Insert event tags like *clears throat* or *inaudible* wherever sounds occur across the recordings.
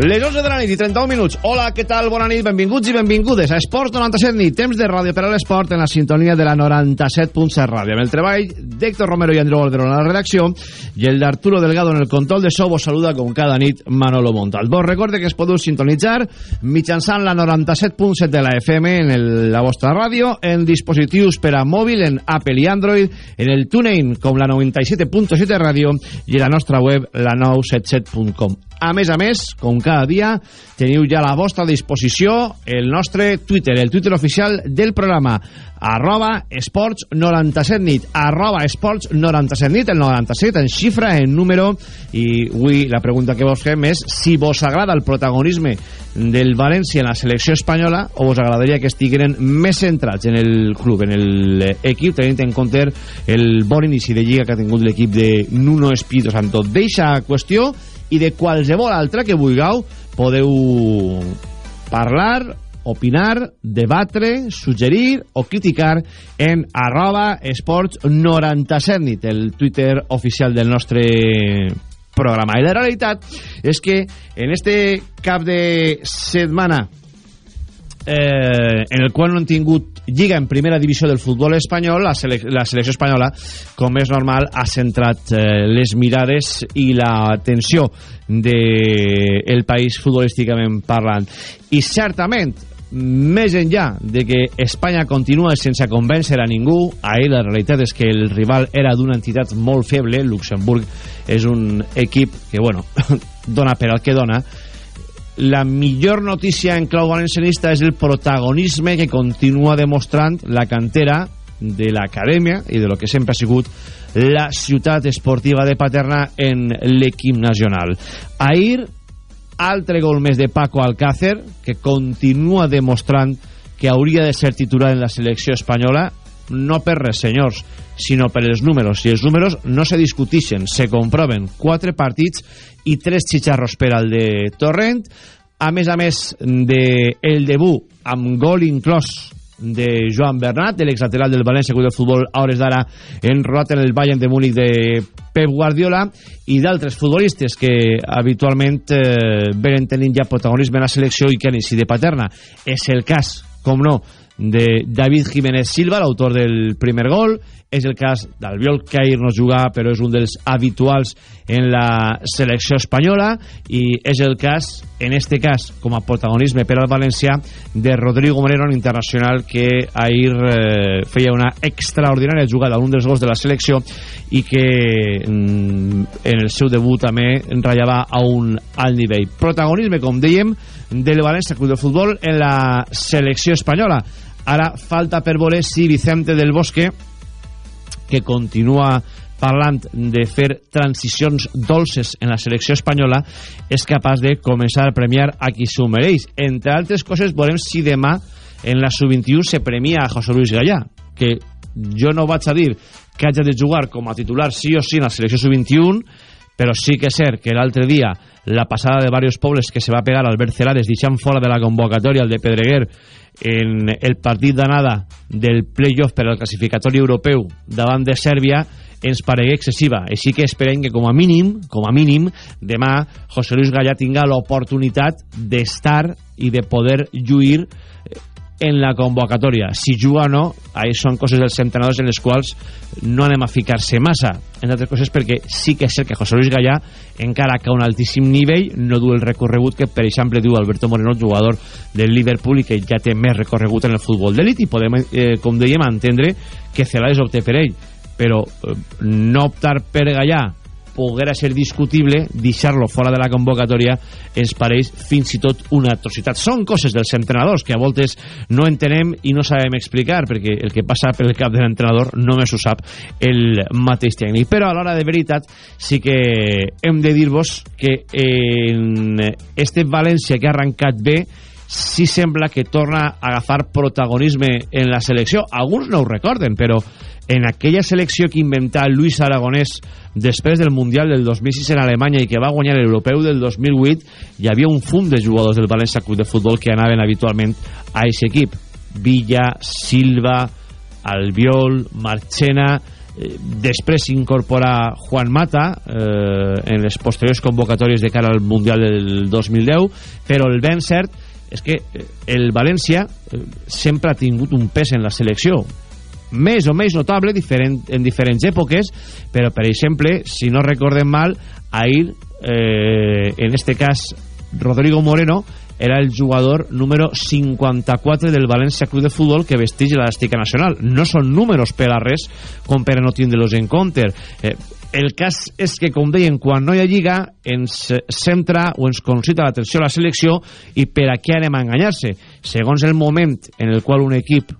Les 11 de la nit i 31 minuts. Hola, què tal? Bona nit, benvinguts i benvingudes a Esports 97 nit. Temps de ràdio per a l'esport en la sintonia de la 97.7 ràdio. Amb el treball d'Héctor Romero i Andreu Alderón a la redacció i el d'Arturo Delgado en el control de so vos saluda com cada nit Manolo Montal. Vos recorde que es podeu sintonitzar mitjançant la 97.7 de la FM en el, la vostra ràdio, en dispositius per a mòbil, en Apple i Android, en el TuneIn com la 97.7 ràdio i en la nostra web la 977.com. A més a més, com cada dia, teniu ja a la vostra disposició el nostre Twitter, el Twitter oficial del programa, arroba esports 97 nit, arroba esports 97 nit, el 97 en xifra, en número, i avui la pregunta que vos fem és si vos agrada el protagonisme del València en la selecció espanyola o vos agradaria que estigueren més centrats en el club, en l'equip, tenint en compte el bon inici de lliga que ha tingut l'equip de Nuno Espíritu Santo. Deixa qüestió i de qualsevol altra que vulgueu podeu parlar, opinar, debatre, suggerir o criticar en arroba esports 97 nit, el Twitter oficial del nostre programa. I la realitat és que en este cap de setmana eh, en el qual no han tingut lliga en primera divisió del futbol espanyol, la, sele la selecció espanyola, com és normal, ha centrat eh, les mirades i l'atenció del de país futbolísticament parlant. I certament, més enllà de que Espanya continua sense convèncer a ningú, ahir la realitat és que el rival era d'una entitat molt feble, Luxemburg és un equip que, bueno, *coughs* dona per al que dona, la millor notícia en clau valencianista és el protagonisme que continua demostrant la cantera de l'acadèmia i de lo que sempre ha sigut la ciutat esportiva de Paterna en l'equip nacional. Ahir, altre gol més de Paco Alcácer, que continua demostrant que hauria de ser titular en la selecció espanyola, no per res, senyors, sinó per els números. I els números no se discutixen, se comproven. Quatre partits i tres xitxarros per al de Torrent, a més a més de el debut amb gol inclòs de Joan Bernat, de l'exlateral del València Club de Futbol, a hores d'ara enrolat en el Bayern de Múnich de Pep Guardiola, i d'altres futbolistes que habitualment eh, venen tenint ja protagonisme en la selecció i que han de paterna. És el cas, com no, de David Jiménez Silva, l'autor del primer gol, és el cas d'Albiol ahir no jugà però és un dels habituals en la selecció espanyola. I és el cas, en este cas com a protagonisme per al València de Rodrigo Moreno, internacional que ahir eh, feia una extraordinària jugada un dels gols de la selecció i que mm, en el seu debut també ratllava a un alt nivell. Protagonisme, com dèiem del València Club de Futbol en la selecció espanyola ara falta per veure si Vicente del Bosque que continua parlant de fer transicions dolces en la selecció espanyola és capaç de començar a premiar a qui s'ho mereix. Entre altres coses, veurem si demà en la sub-21 se premia a José Luis Gallà, que jo no vaig a dir que hagi de jugar com a titular sí o sí en la selecció sub-21, però sí que és cert que l'altre dia la passada de varios pobles que se va pegar Albert Celades deixant fora de la convocatòria el de Pedreguer en el partit d'anada del playoff per al classificatori europeu davant de Sèrbia ens paregué excessiva. Així que esperem que com a mínim, com a mínim, demà José Luis Gallà tinga l'oportunitat d'estar i de poder lluir en la convocatòria. Si juga o no, ahí són coses dels entrenadors en les quals no anem a ficar-se massa. Entre altres coses perquè sí que és cert que José Luis Gallà, encara que a un altíssim nivell, no du el recorregut que, per exemple, diu Alberto Moreno, jugador del Liverpool i que ja té més recorregut en el futbol d'elit i podem, eh, com dèiem, entendre que Celades opte per ell. Però eh, no optar per Gallà poguera ser discutible, deixar-lo fora de la convocatòria ens pareix fins i tot una atrocitat. Són coses dels entrenadors que a voltes no entenem i no sabem explicar, perquè el que passa pel cap de l'entrenador només ho sap el mateix tècnic. Però a l'hora de veritat sí que hem de dir-vos que en este València que ha arrencat bé sí sembla que torna a agafar protagonisme en la selecció. Alguns no ho recorden, però en aquella selecció que inventà Luis Aragonès després del Mundial del 2006 en Alemanya i que va guanyar l'Europeu del 2008 hi havia un fum de jugadors del València Club de Futbol que anaven habitualment a aquest equip. Villa, Silva Albiol, Marchena eh, després s'incorpora Juan Mata eh, en les posteriors convocatòries de cara al Mundial del 2010 però el ben cert és que eh, el València eh, sempre ha tingut un pes en la selecció més o més notable diferent, en diferents èpoques però per exemple, si no recordem mal ahir, eh, en este cas Rodrigo Moreno era el jugador número 54 del València Club de Futbol que vesteix l'elàstica nacional. No són números per a res com per a no tindre-los en compte. Eh, el cas és que, com deien, quan no hi ha lliga ens centra o ens concita l'atenció a la selecció i per a què anem a enganyar-se. Segons el moment en el qual un equip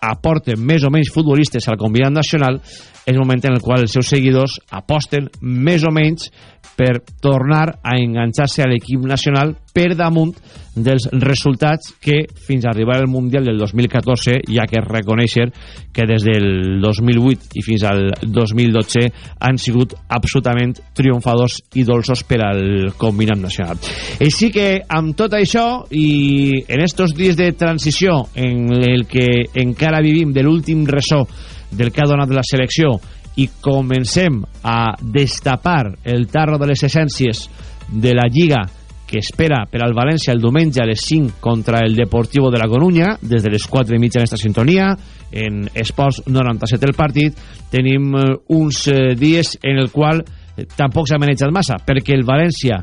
aporten més o menys futbolistes al convidat nacional és el moment en el qual els seus seguidors aposten més o menys per tornar a enganxar-se a l'equip nacional per damunt dels resultats que fins a arribar al Mundial del 2014 hi ha que reconèixer que des del 2008 i fins al 2012 han sigut absolutament triomfadors i dolços per al combinat nacional. Així que amb tot això i en estos dies de transició en el que encara vivim de l'últim ressò del que ha donat la selecció. I comencem a destapar el tarro de les essències de la Lliga que espera per al València el diumenge a les 5 contra el Deportivo de la Coruña. Des de les 4 i mitja en esta sintonia en Esports 97 el partit tenim eh, uns eh, dies en el qual eh, tampoc s'ha manejat massa perquè el València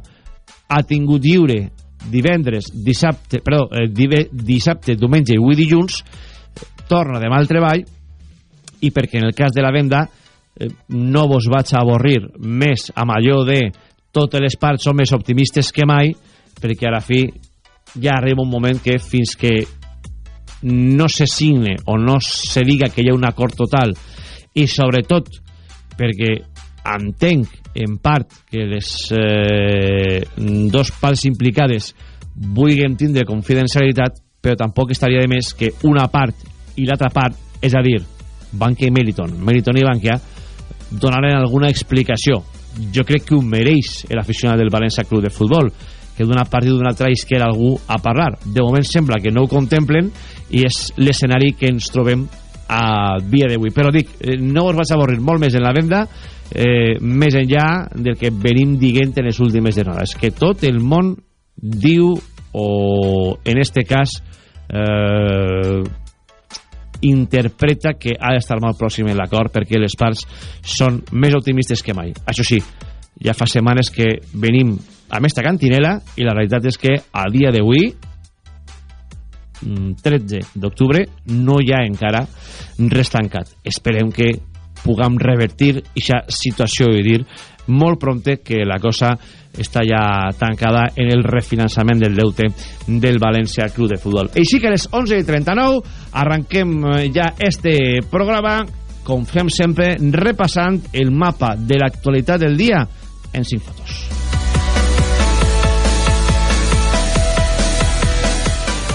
ha tingut lliure divendres, dissabte, perdó, dissabte, diumenge i avui dilluns torna demà al treball i perquè en el cas de la venda eh, no vos vaig a avorrir més amb allò de totes les parts són més optimistes que mai perquè a la fi ja arriba un moment que fins que no se signe o no se diga que hi ha un acord total i sobretot perquè entenc en part que les eh, dos parts implicades vulguin tindre confidencialitat però tampoc estaria de més que una part i l'altra part, és a dir, Bankia i Meriton, Meriton i Bankia, donaren alguna explicació. Jo crec que ho mereix l'aficionat del València Club de Futbol, que d'una part i d'una altra isquera algú a parlar. De moment sembla que no ho contemplen i és l'escenari que ens trobem a dia d'avui. Però dic, eh, no us vaig avorrir molt més en la venda, eh, més enllà del que venim dient en les últimes jornades. Que tot el món diu, o en este cas, eh, interpreta que ha d'estar molt pròxim en l'acord perquè les parts són més optimistes que mai. Això sí, ja fa setmanes que venim amb esta cantinela i la realitat és que a dia d'avui 13 mm, d'octubre no hi ha encara res tancat. Esperem que puguem revertir aquesta situació i dir molt prompte que la cosa està ja tancada en el refinançament del deute del València Club de Futbol. Així que a les 11.39 arranquem eh, ja este programa, com fem sempre, repassant el mapa de l'actualitat del dia en 5 fotos.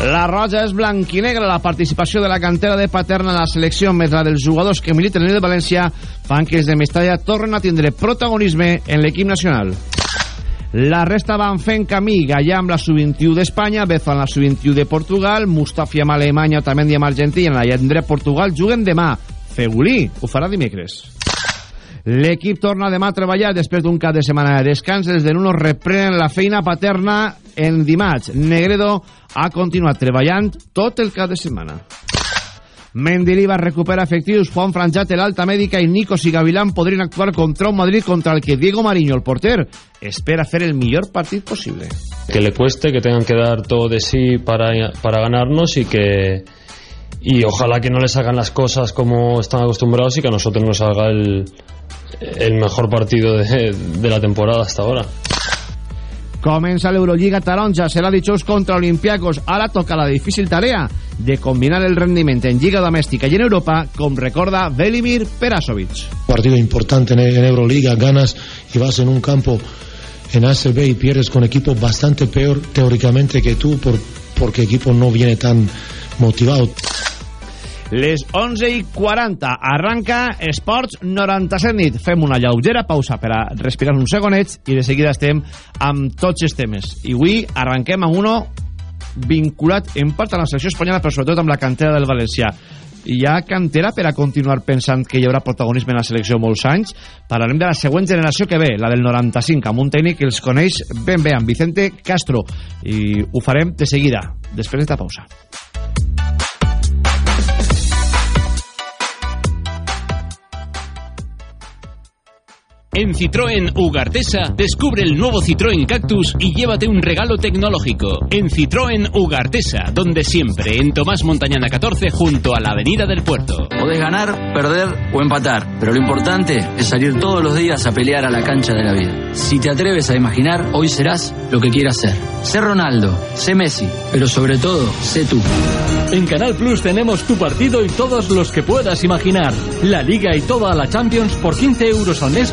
La roja és blanquinegra. La participació de la cantera de Paterna en la selecció la dels jugadors que militen en el València fan que els de Mestalla tornen a tindre protagonisme en l'equip nacional. La resta van fent camí. Gallà amb la sub-21 d'Espanya, Bezo amb la sub-21 de Portugal, Mustafi amb Alemanya, Otamendi amb Argentina, la Llandre Portugal, juguen demà. Fegulí ho farà dimecres. L'equip torna demà a treballar després d'un cap de setmana de descans. Els de Nuno reprenen la feina paterna en dimarts. Negredo ha continuat treballant tot el cap de setmana. Mendilibar recupera efectius, Juan Franjat, l'alta mèdica i Nikos i Gavilán podrien actuar contra un Madrid contra el que Diego Mariño, el porter, espera fer el millor partit possible. Que le cueste, que tengan que dar todo de sí para, para ganarnos y que y ojalá que no les hagan las cosas como están acostumbrados y que a nosotros nos haga el, el mejor partido de, de la temporada hasta ahora. Comença l'Eurolliga Taronja, serà dijous contra Olympiacos. Ara toca la difícil tarea de combinar el rendiment en Lliga Domèstica i en Europa, com recorda Velimir Perasovic. Partido importante en Euroliga, ganas y vas en un campo en ACB y pierdes con equipo bastante peor teóricamente que tú por, porque equipo no viene tan motivado. Les 11 i 40 arranca Esports 97 nit. Fem una lleugera pausa per a respirar uns segonets i de seguida estem amb tots els temes. I avui arranquem amb uno vinculat en part a la selecció espanyola però sobretot amb la cantera del Valencià hi ha cantera per a continuar pensant que hi haurà protagonisme en la selecció molts anys. Parlarem de la següent generació que ve la del 95 amb un tècnic que els coneix ben bé amb Vicente Castro. I ho farem de seguida després d'esta pausa En Citroën Ugartesa, descubre el nuevo Citroën Cactus y llévate un regalo tecnológico. En Citroën Ugartesa, donde siempre, en Tomás Montañana 14, junto a la Avenida del Puerto. Podés ganar, perder o empatar, pero lo importante es salir todos los días a pelear a la cancha de la vida. Si te atreves a imaginar, hoy serás lo que quieras ser. Sé Ronaldo, sé Messi, pero sobre todo, sé tú. En Canal Plus tenemos tu partido y todos los que puedas imaginar. La Liga y toda la Champions por 15 euros al mes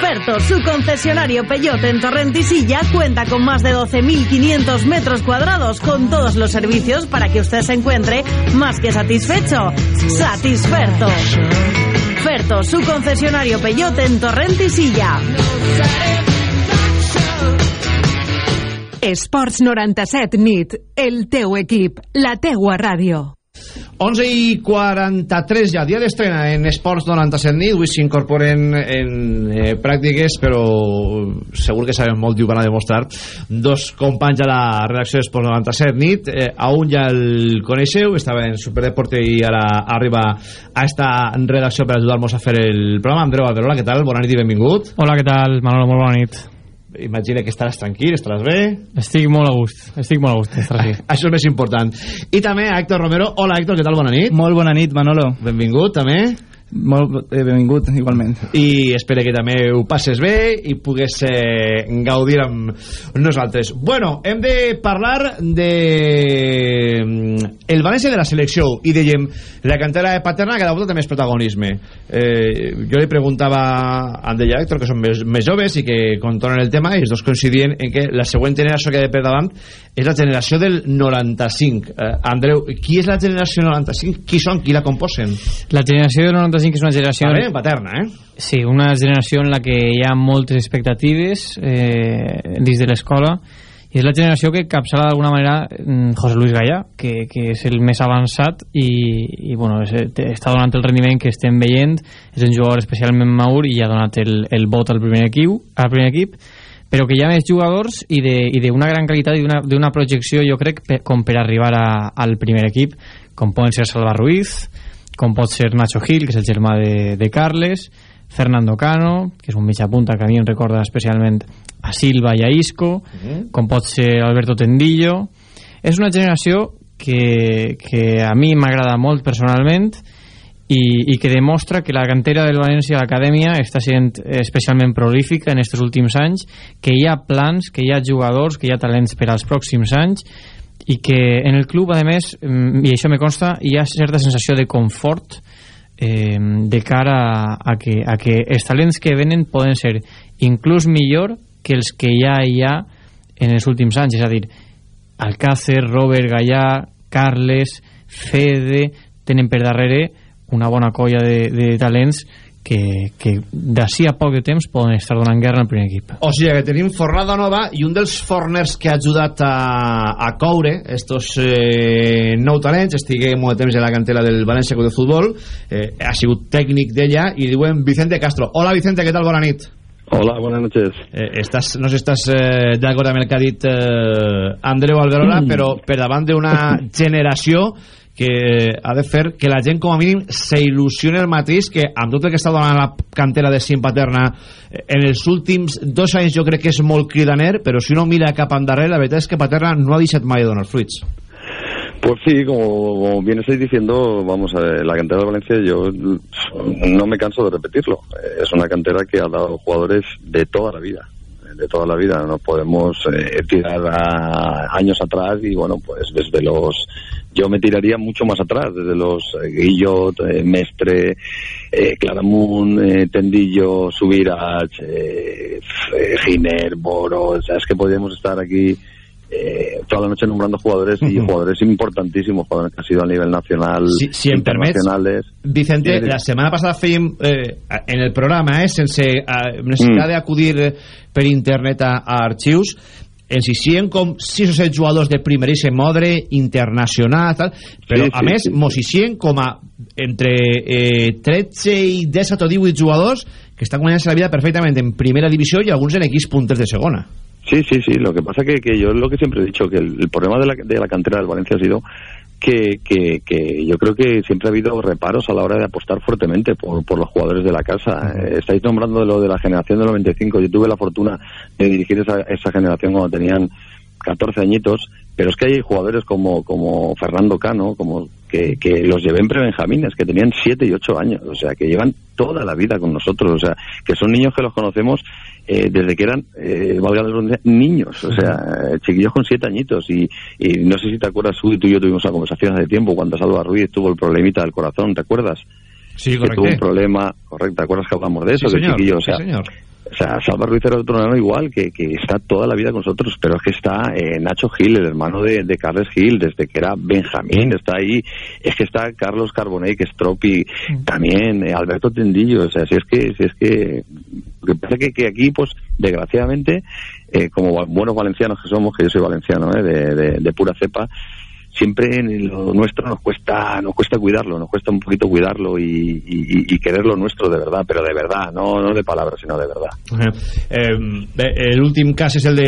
Ferto, su concesionario Peyote en Torrentisilla, cuenta con más de 12.500 metros cuadrados con todos los servicios para que usted se encuentre más que satisfecho. Satisferto. Ferto, su concesionario Peyote en Torrentisilla. Esports 97 nit, el teu equip, la teua ràdio. 11 i 43 ja, dia d'estrena en Esports 97 nit, avui s'incorporen en eh, pràctiques, però segur que sabem molt i ho van a demostrar, dos companys a la redacció d'Esports 97 nit, eh, a un ja el coneixeu, estava en Superdeporte i ara arriba a esta redacció per ajudar-nos a fer el programa. Andreu Alberola, què tal? Bona nit i benvingut. Hola, què tal? Manolo, molt bona nit. Imagina que estaràs tranquil, estaràs bé. Estic molt a gust, estic molt a gust d'estar aquí. *laughs* Això és més important. I també a Héctor Romero. Hola, Héctor, què tal? Bona nit. Molt bona nit, Manolo. Benvingut, també. Molt benvingut, igualment. I espero que també ho passes bé i pugues eh, gaudir amb nosaltres. Bueno, hem de parlar de mm, el València de la selecció i dèiem la cantera de Paterna que cada volta té més protagonisme. Eh, jo li preguntava a Andella Héctor, que són més, més joves i que contonen el tema, i els dos coincidien en que la següent generació que ha de per davant és la generació del 95. Eh, Andreu, qui és la generació 95? Qui són? Qui la composen? La generació del 95 que és una generació... Vale, paterna, eh? Sí, una generació en la que hi ha moltes expectatives eh, dins de l'escola i és la generació que capçala d'alguna manera mm, José Luis Gallà, que, que és el més avançat i, i bueno, és, està donant el rendiment que estem veient, és un jugador especialment maur i ha donat el, el vot al primer equip, al primer equip però que hi ha més jugadors i d'una gran qualitat i d'una projecció, jo crec, per, com per arribar a, al primer equip, com poden ser Salva Ruiz, com pot ser Nacho Gil, que és el germà de, de Carles, Fernando Cano, que és un mitja punta que a mi em recorda especialment a Silva i a Isco, uh -huh. com pot ser Alberto Tendillo. És una generació que, que a mi m'agrada molt personalment i, i que demostra que la cantera del València, l'acadèmia, està sent especialment prolífica en aquests últims anys, que hi ha plans, que hi ha jugadors, que hi ha talents per als pròxims anys i que en el club, a més, mm, i això me consta, hi ha certa sensació de confort eh, de cara a, que, a que els talents que venen poden ser inclús millor que els que ja hi ha en els últims anys, és a dir, Alcácer, Robert Gallà, Carles, Fede, tenen per darrere una bona colla de, de talents que, que d'ací a poc de temps poden estar donant guerra al primer equip. O sigui que tenim fornada nova i un dels forners que ha ajudat a, a coure estos eh, nou talents, estigué molt de temps en la cantera del València Club de Futbol, eh, ha sigut tècnic d'ella i diuen Vicente Castro. Hola Vicente, què tal? Bona nit. Hola, buenas noches. Eh, estás, no sé si estàs eh, d'acord amb el que ha dit eh, Andreu Alberola, mm. però per davant d'una generació que ha de fer que la gent com a mínim s'il·lusioni el mateix que amb tot el que està donant la cantera de Sim Paterna eh, en els últims dos anys jo crec que és molt cridaner però si uno mira cap endarrere la veritat és que Paterna no ha deixat mai de donar fruits Pues sí, como, como bien estáis diciendo, vamos a ver, la cantera de Valencia yo no me canso de repetirlo. Es una cantera que ha dado jugadores de toda la vida de toda la vida. No podemos eh, tirar años atrás y bueno, pues desde los yo me tiraría mucho más atrás, desde los eh, Guillot, eh, Mestre, eh, Claramun, eh, Tendillo, Subirach, Giner, Boro, o sea, es que podríamos estar aquí eh, toda la noche nombrando jugadores y jugadores importantísimos, jugadores que han sido a nivel nacional, Si- si em permets, internacionales. Vicente, Sí, la setmana passada fèiem eh, en el programa, eh, sense eh, necessitat Mm. d'acudir eh, per internet a, a arxius, ens hicien com 6 o 7 jugadors de primeríssim ordre, internacional, tal, però Sí, a sí, més sí, sí. mos hicien com a entre eh, 13 i 17 o 18 jugadors que estan guanyant la vida perfectament en primera divisió i alguns en equips punters de segona. Sí, sí, sí. Lo que pasa que, que yo lo que siempre he dicho, que el, problema de la, de la cantera del Valencia ha sido que, que, que yo creo que siempre ha habido reparos a la hora de apostar fuertemente por, por los jugadores de la casa. Eh, estáis nombrando lo de la generación del 95. Yo tuve la fortuna de dirigir esa, esa generación cuando tenían 14 añitos, pero es que hay jugadores como, como Fernando Cano, como que, que los llevé en prebenjamines, que tenían 7 y 8 años, o sea, que llevan toda la vida con nosotros, o sea, que son niños que los conocemos eh, desde que eran, eh, valga la redundancia, niños, o sea, eh, chiquillos con 7 añitos, y, y no sé si te acuerdas, tú, tú y yo tuvimos una conversación hace tiempo, cuando Salva Ruiz tuvo el problemita del corazón, ¿te acuerdas? Sí, que correcte. tuvo un problema, correcto, ¿te acuerdas que hablamos de eso? Sí, que señor, chiquillo, o sí, sea, señor. O sea, Salva Ruiz era otro hermano igual, que, que está toda la vida con nosotros, pero es que está eh, Nacho Gil, el hermano de, de Carles Gil, desde que era Benjamín, está ahí. Es que está Carlos Carbonell, que es Tropi, también, eh, Alberto Tendillo, o sea, si es que, si es que, lo que pasa que, que aquí, pues, desgraciadamente, eh, como buenos valencianos que somos, que yo soy valenciano, eh, de, de- de pura cepa, siempre en lo nuestro nos cuesta nos cuesta cuidarlo, nos cuesta un poquito cuidarlo y, y- querer lo nuestro de verdad, pero de verdad, no, no de palabras, sino de verdad. Eh, bé, L'últim cas és el de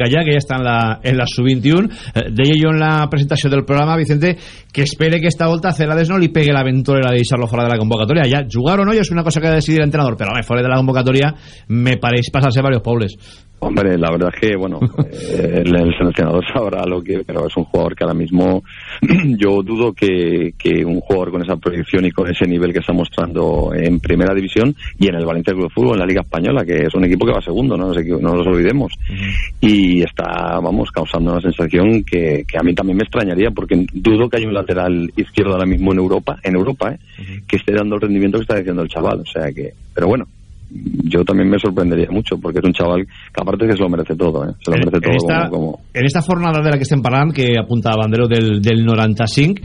Gallà, que ja està en la, en la sub-21. Eh, deia jo en la presentació del programa, Vicente, que espere que esta volta a Celades no li pegue l'aventura de deixar-lo de la convocatòria. Ja, jugar o no ja és una cosa que ha de decidir l'entrenador, però home, fora de la convocatòria me pareix passar-se varios pobles. Hombre, la verdad es que, bueno, *laughs* eh, el, el seleccionador sabrá lo que, pero es un jugador que ahora mismo *clears throat* yo dudo que, que un jugador con esa proyección y con ese nivel que está mostrando en primera división y en el Valencia Club de Fútbol, en la Liga Española, que es un equipo que va segundo, no no nos olvidemos, y está, vamos, causando una sensación que, que a mí también me extrañaría, porque dudo que haya un lateral izquierdo ahora mismo en Europa, en Europa, ¿eh? que esté dando el rendimiento que está diciendo el chaval, o sea que, pero bueno, yo también me sorprendería mucho porque es un chaval que aparte que se lo merece todo, ¿eh? se lo merece todo en, esta, como, como- en esta fornada de la que estem parlant, que apunta Bandero del, del 95,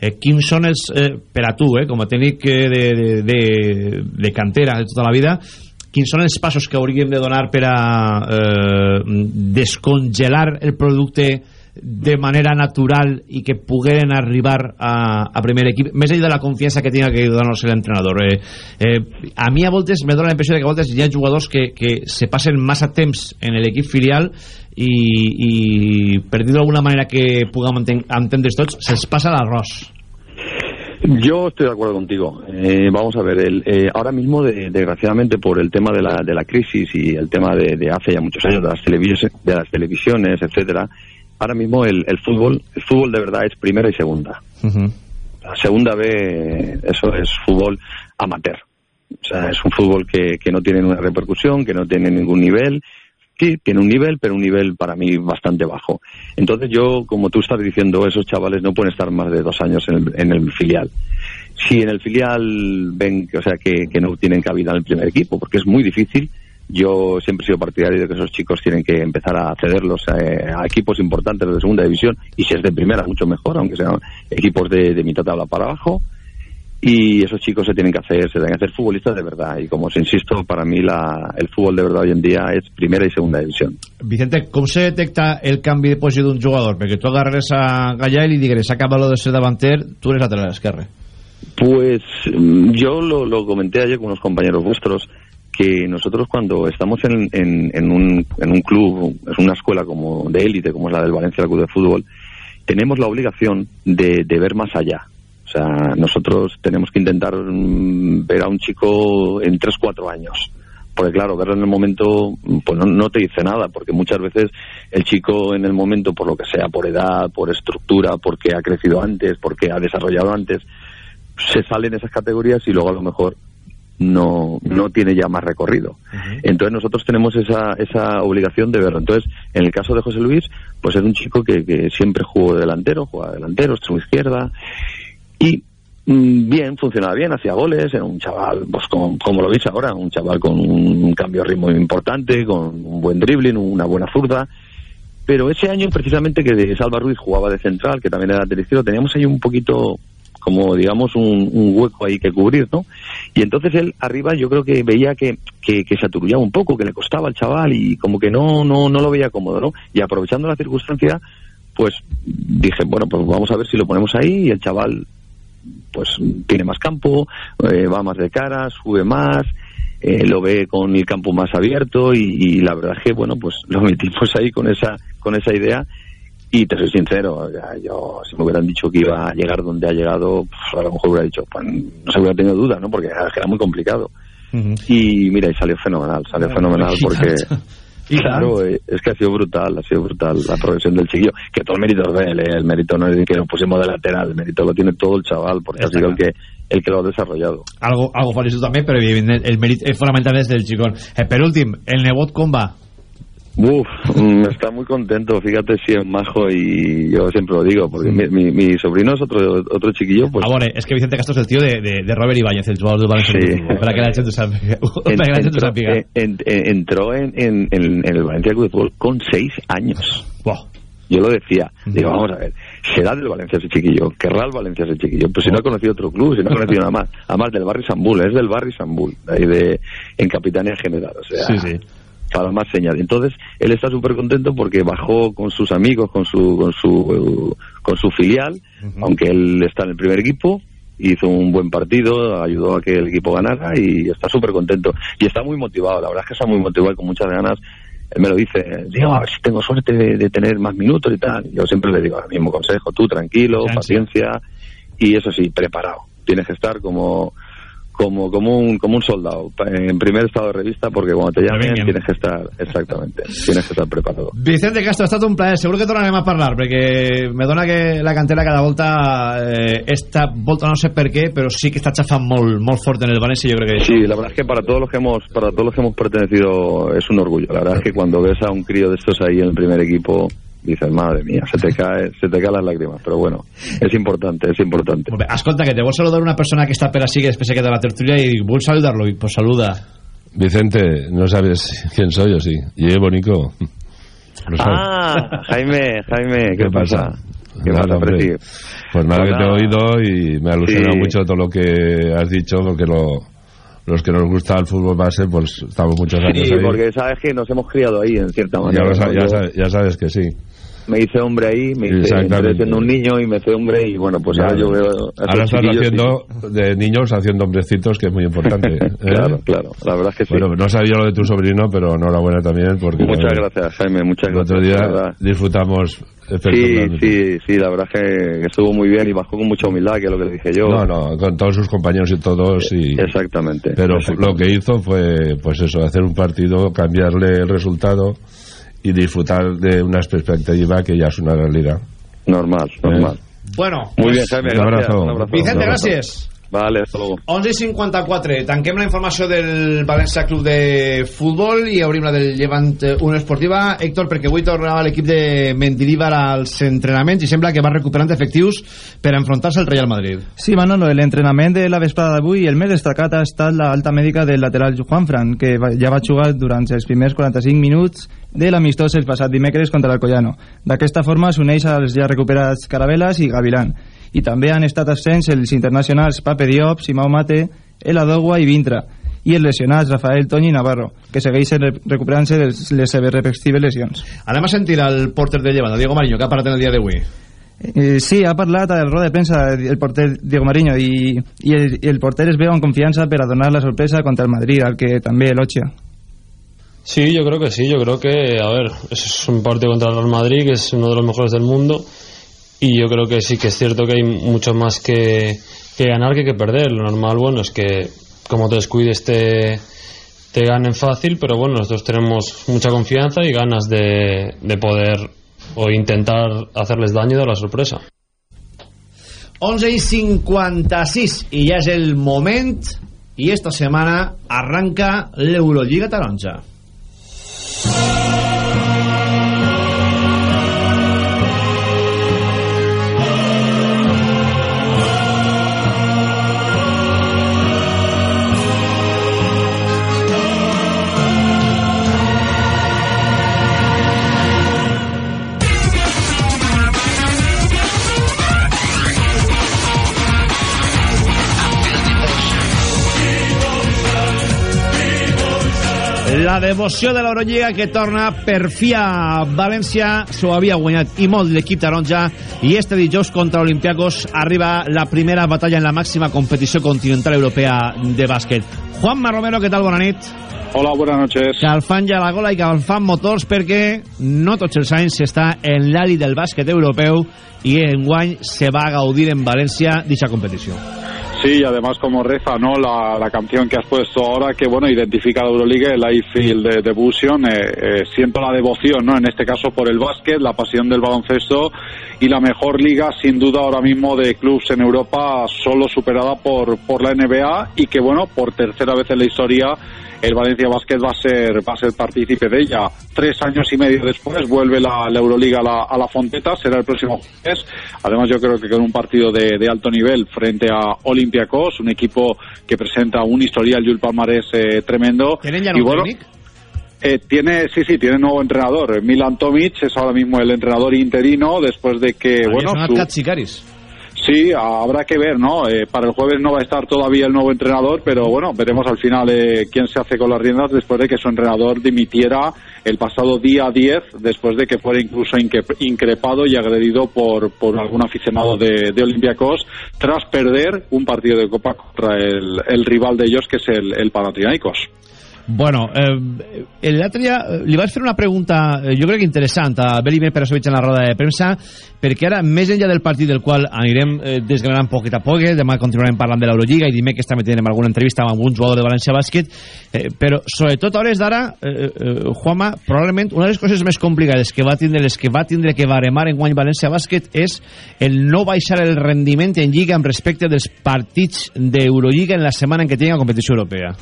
eh, quins són els, eh, per a tu, eh, com a tècnic eh, de, de, de, de cantera de tota la vida, quins són els passos que hauríem de donar per a eh, descongelar el producte de manera natural i que pogueren arribar a, a primer equip, més enllà de la confiança que tinga que donar-nos l'entrenador. Eh, eh, a mi a voltes me dóna la impressió de que a voltes hi ha jugadors que, que se passen massa temps en l'equip filial i, i per dir d'alguna manera que puguem enten entendre's tots, se'ls passa l'arròs. Yo estoy de acuerdo contigo. Eh, vamos a ver, el, eh, ahora mismo, de- desgraciadamente, por el tema de la, de la crisis y el tema de, de hace ya muchos años de las, televisiones, de las televisiones, etcétera, ahora mismo el, el fútbol, el fútbol de verdad es primera y segunda. La segunda B, eso es fútbol amateur. O sea, es un fútbol que, que no tiene una repercusión, que no tiene ningún nivel. Sí, tiene un nivel, pero un nivel para mí bastante bajo. Entonces yo, como tú estás diciendo, esos chavales no pueden estar más de dos años en el, en el filial. Si en el filial ven que, o sea, que, que no tienen cabida en el primer equipo, porque es muy difícil, yo siempre he sido partidario de que esos chicos tienen que empezar a cederlos eh, a, equipos importantes de segunda división y si es de primera mucho mejor, aunque sean equipos de, de mitad tabla para abajo. Y esos chicos se tienen que hacer, se tienen que hacer futbolistas de verdad. Y como os insisto, para mí la, el fútbol de verdad hoy en día es primera y segunda división. Vicente, com se detecta el canvi de posició d'un jugador? Perquè tu agarres a Gallà i li digues s'acaba lo de ser davanter, tu eres lateral esquerre. Pues mm, yo lo, lo comenté ayer con unos compañeros vuestros que nosotros cuando estamos en, en, un, en un club, es una escuela como de élite, como es la del Valencia Club de Fútbol, tenemos la obligación de, ver más allá. O sea, nosotros tenemos que intentar mm, ver a un chico en 3-4 años. Porque claro, verlo en el momento pues no te dice nada, porque muchas veces el chico en el momento, por lo que sea, por edad, por estructura, porque ha crecido antes, porque ha desarrollado antes, se sale en esas categorías y luego a lo mejor no, no tiene ya más recorrido. Entonces nosotros tenemos esa, esa obligación de verlo. Entonces, en el caso de José Luis, pues es un chico que, que siempre jugó de delantero, juega de delantero, extremo izquierda, y mm, bien, funcionaba bien, hacía goles, era un chaval, pues como, como lo veis ahora, un chaval con un cambio de ritmo importante, con un buen dribbling, una buena zurda, pero ese año precisamente que de Salva Ruiz jugaba de central, que también era de izquierdo, teníamos ahí un poquito como digamos un, un hueco ahí que cubrir, ¿no? Y entonces él arriba yo creo que veía que, que, que se aturullaba un poco, que le costaba al chaval y como que no, no, no lo veía cómodo, ¿no? Y aprovechando la circunstancia, pues dije, bueno, pues vamos a ver si lo ponemos ahí y el chaval pues tiene más campo, eh, va más de cara, sube más, eh, lo ve con el campo más abierto y, y la verdad es que bueno pues lo metimos ahí con esa con esa idea y te soy sincero, ya, yo si me hubieran dicho que iba a llegar donde ha llegado, pues, a lo mejor hubiera dicho, pues, no se hubiera tenido duda, ¿no? Porque era, era muy complicado. Y mira, y salió fenomenal, salió fenomenal porque... *laughs* Y Claro, eh, es que ha sido brutal, ha sido brutal la progresión del chiquillo, que todo el mérito es de él, eh, el mérito no es de que lo pusimos de lateral, el mérito lo tiene todo el chaval, porque ha sido el que el que lo ha desarrollado. Algo, algo també, però evidentment el mèrit eh, fonamental és del xicón. Eh, per últim, el nebot com va? Uf, mm, está muy contento, fíjate si es majo y yo siempre lo digo, porque mi, mi, mi sobrino es otro otro chiquillo, pues A veure, és que Vicente Castro és el tio de, de, de Robert Ibáñez, el jugador del Valencia. Sí. Para que la gent ho sàpiga. en- Para que la gent ho entró, eh, en- el Valencia Club de Fútbol con seis años. Yo lo decía, digo, vamos a ver, será del Valencia ese chiquillo, querrá el Valencia ese chiquillo, pues si no ha conocido otro club, si no ha conocido nada más, además del barrio Sambul, es del barrio Sambul, ahí de, en Capitanía General, o sea, Sí, sí. Para más señal. Entonces, él está súper contento porque bajó con sus amigos, con su, con su, con su filial, aunque él está en el primer equipo, hizo un buen partido, ayudó a que el equipo ganara y está súper contento. Y está muy motivado, la verdad es que está muy motivado y con muchas ganas. Él me lo dice, digo, a ver si tengo suerte de, de tener más minutos y tal. Yo siempre le digo el mismo consejo, tú tranquilo, paciencia y eso sí, preparado. Tienes que estar como como como un como un soldado en primer estado de revista porque cuando te llamen Venga. tienes que estar exactamente tienes que estar preparado Vicente Castro, ha estat un plaer. Segur que tornarem a parlar, perquè me dona que la cantera cada volta, eh, esta volta no sé per què, però sí que està xafant molt, molt fort en el València, jo crec que... Sí, la verdad es que para todos los que hemos para todos los que hemos pertenecido es un orgullo. La verdad es que cuando ves a un crío de estos ahí en el primer equipo dices, madre mía, se te *laughs* cae se te caen las lágrimas. Pero bueno, es importante, es importante. Molt bé. Escolta, que te vol saludar una persona que està per així, que després se queda a la tertulia i vol saludar-lo, i pues saluda. Vicente, no sabes quién soy o sí. Y es sabes. Ah, Jaime, Jaime, ¿qué, pasa? ¿Qué Nada, pasa, hombre. Presi? Pues nada, que te he oído y me ha alucinado Sí. mucho todo lo que has dicho, porque lo, los que nos gusta el fútbol base, pues estamos muchos años Sí, ahí. porque sabes que nos hemos criado ahí en cierta ya, manera. ya sabes que sí. Me hice hombre ahí, me hice siendo un niño y me hice hombre y bueno, pues ahora Claro. yo veo... Ahora estás haciendo de niños haciendo hombrecitos, que es muy importante. *laughs* ¿eh? Claro, claro, la verdad es que sí. Bueno, no sabía lo de tu sobrino, pero enhorabuena también, porque Muchas eh, gracias, Jaime, muchas el gracias. otro día disfrutamos Sí, sí, sí, la verdad es que, que estuvo muy bien y bajó con mucha humildad, que es lo que le dije yo. No, no, con todos sus compañeros y todos. Y, Exactamente. Pero exactamente. lo que hizo fue, pues eso, hacer un partido, cambiarle el resultado y disfrutar de una perspectiva que ya es una realidad. Normal, normal. Bueno, Muy bien, Jaime, un gracias. abrazo. un abrazo. Vicente, Un abrazo. gràcies. Vale, hasta luego. 11 i 54, tanquem la informació del València Club de Futbol i obrim la del Llevant eh, Unió Esportiva. Héctor, perquè avui tornava l'equip de Mendilibar als entrenaments i sembla que va recuperant efectius per enfrontar-se al Real Madrid. Sí, Manolo, l'entrenament de la vesprada d'avui el més destacat ha estat l'alta mèdica del lateral Juanfran, que va- ja va jugar durant els primers 45 minuts de l'amistós el passat dimecres contra l'Alcoyano. D'aquesta forma s'uneix als ja recuperats Carabelas i Gavilán. I també han estat absents els internacionals Pape Diop, Simao Mate, El Adogua i Vintra, i els lesionats Rafael Toñi i Navarro, que segueixen re- recuperant-se de les seves respectives lesions. Anem a sentir al porter del Llevant, Diego Mariño, que ha parlat en el dia d'avui. Eh, sí, ha parlat al roda de premsa el porter Diego Mariño i, i, el, i el porter es veu amb confiança per a donar la sorpresa contra el Madrid, al que també elogia. Sí, yo creo que sí. Yo creo que, a ver, es un partido contra el Real Madrid, que es uno de los mejores del mundo. Y yo creo que sí que es cierto que hay mucho más que, que ganar que que perder. Lo normal, bueno, es que como te descuides te, te ganen fácil, pero bueno, nosotros tenemos mucha confianza y ganas de, de poder o intentar hacerles daño de la sorpresa. 11 i 56 i ja és el moment i esta setmana arranca l'Eurolliga Taronja La devoció de l'Eurolliga que torna per fi a València s'ho havia guanyat i molt l'equip taronja i este dijous contra Olympiacos arriba la primera batalla en la màxima competició continental europea de bàsquet Juanma Romero, què tal? Bona nit Hola, buenas noches. Que el fan ja la gola i que el fan motors perquè no tots els anys s'està en l'ali del bàsquet europeu i enguany se va gaudir en València d'aquesta competició. Sí, y además como reza no la, la, canción que has puesto ahora, que bueno, identifica la Euroliga, el Feel de, de Busion, eh, eh, siento la devoción, ¿no? En este caso por el básquet, la pasión del baloncesto y la mejor liga sin duda ahora mismo de clubs en Europa, solo superada por, por la NBA y que bueno, por tercera vez en la historia el Valencia Basket va a ser va a ser partícipe de ella. Tres años y medio después vuelve la, la Euroliga a la, a la, Fonteta, será el próximo jueves. Además yo creo que con un partido de, de alto nivel frente a Olympiacos, un equipo que presenta un historial y un palmarés eh, tremendo. ¿Tienen ya y bueno? Eh, tiene, sí, sí, tiene nuevo entrenador. Milan Tomic es ahora mismo el entrenador interino después de que, Ahí bueno, Katsikaris. Sí, habrá que ver, ¿no? Eh, para el jueves no va a estar todavía el nuevo entrenador, pero bueno, veremos al final eh, quién se hace con las riendas después de que su entrenador dimitiera el pasado día 10, después de que fuera incluso increpado y agredido por, por algún aficionado de, de Olympiacos, tras perder un partido de Copa contra el, el rival de ellos, que es el, el Panathinaikos. Bueno, eh, l'altre dia eh, li vaig fer una pregunta, eh, jo crec que interessant, a Belimir Perasovic en la roda de premsa, perquè ara, més enllà del partit del qual anirem eh, desgranant poquet a poc, demà continuarem parlant de l'Eurolliga i dimecres també tindrem alguna entrevista amb algun jugador de València Bàsquet, eh, però sobretot a hores d'ara, eh, eh, Juanma, probablement una de les coses més complicades que va tindre les que va tindre que baremar en guany València Bàsquet és el no baixar el rendiment en Lliga amb respecte dels partits d'Eurolliga en la setmana en què tinga competició europea.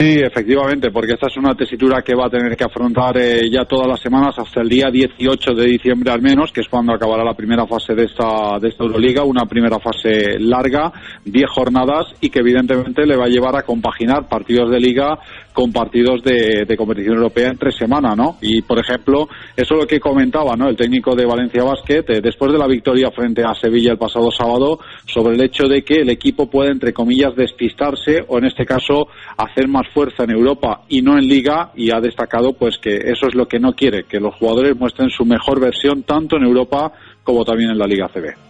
Sí, efectivamente, porque esta es una tesitura que va a tener que afrontar eh, ya todas las semanas hasta el día 18 de diciembre al menos, que es cuando acabará la primera fase de esta, de esta Euroliga, una primera fase larga, 10 jornadas y que evidentemente le va a llevar a compaginar partidos de liga con partidos de, de competición europea entre semana, ¿no? Y por ejemplo, eso es lo que comentaba, ¿no? El técnico de Valencia Basket, eh, después de la victoria frente a Sevilla el pasado sábado, sobre el hecho de que el equipo puede, entre comillas, despistarse o en este caso hacer más fuerza en Europa y no en Liga y ha destacado pues que eso es lo que no quiere, que los jugadores muestren su mejor versión tanto en Europa como también en la Liga CB.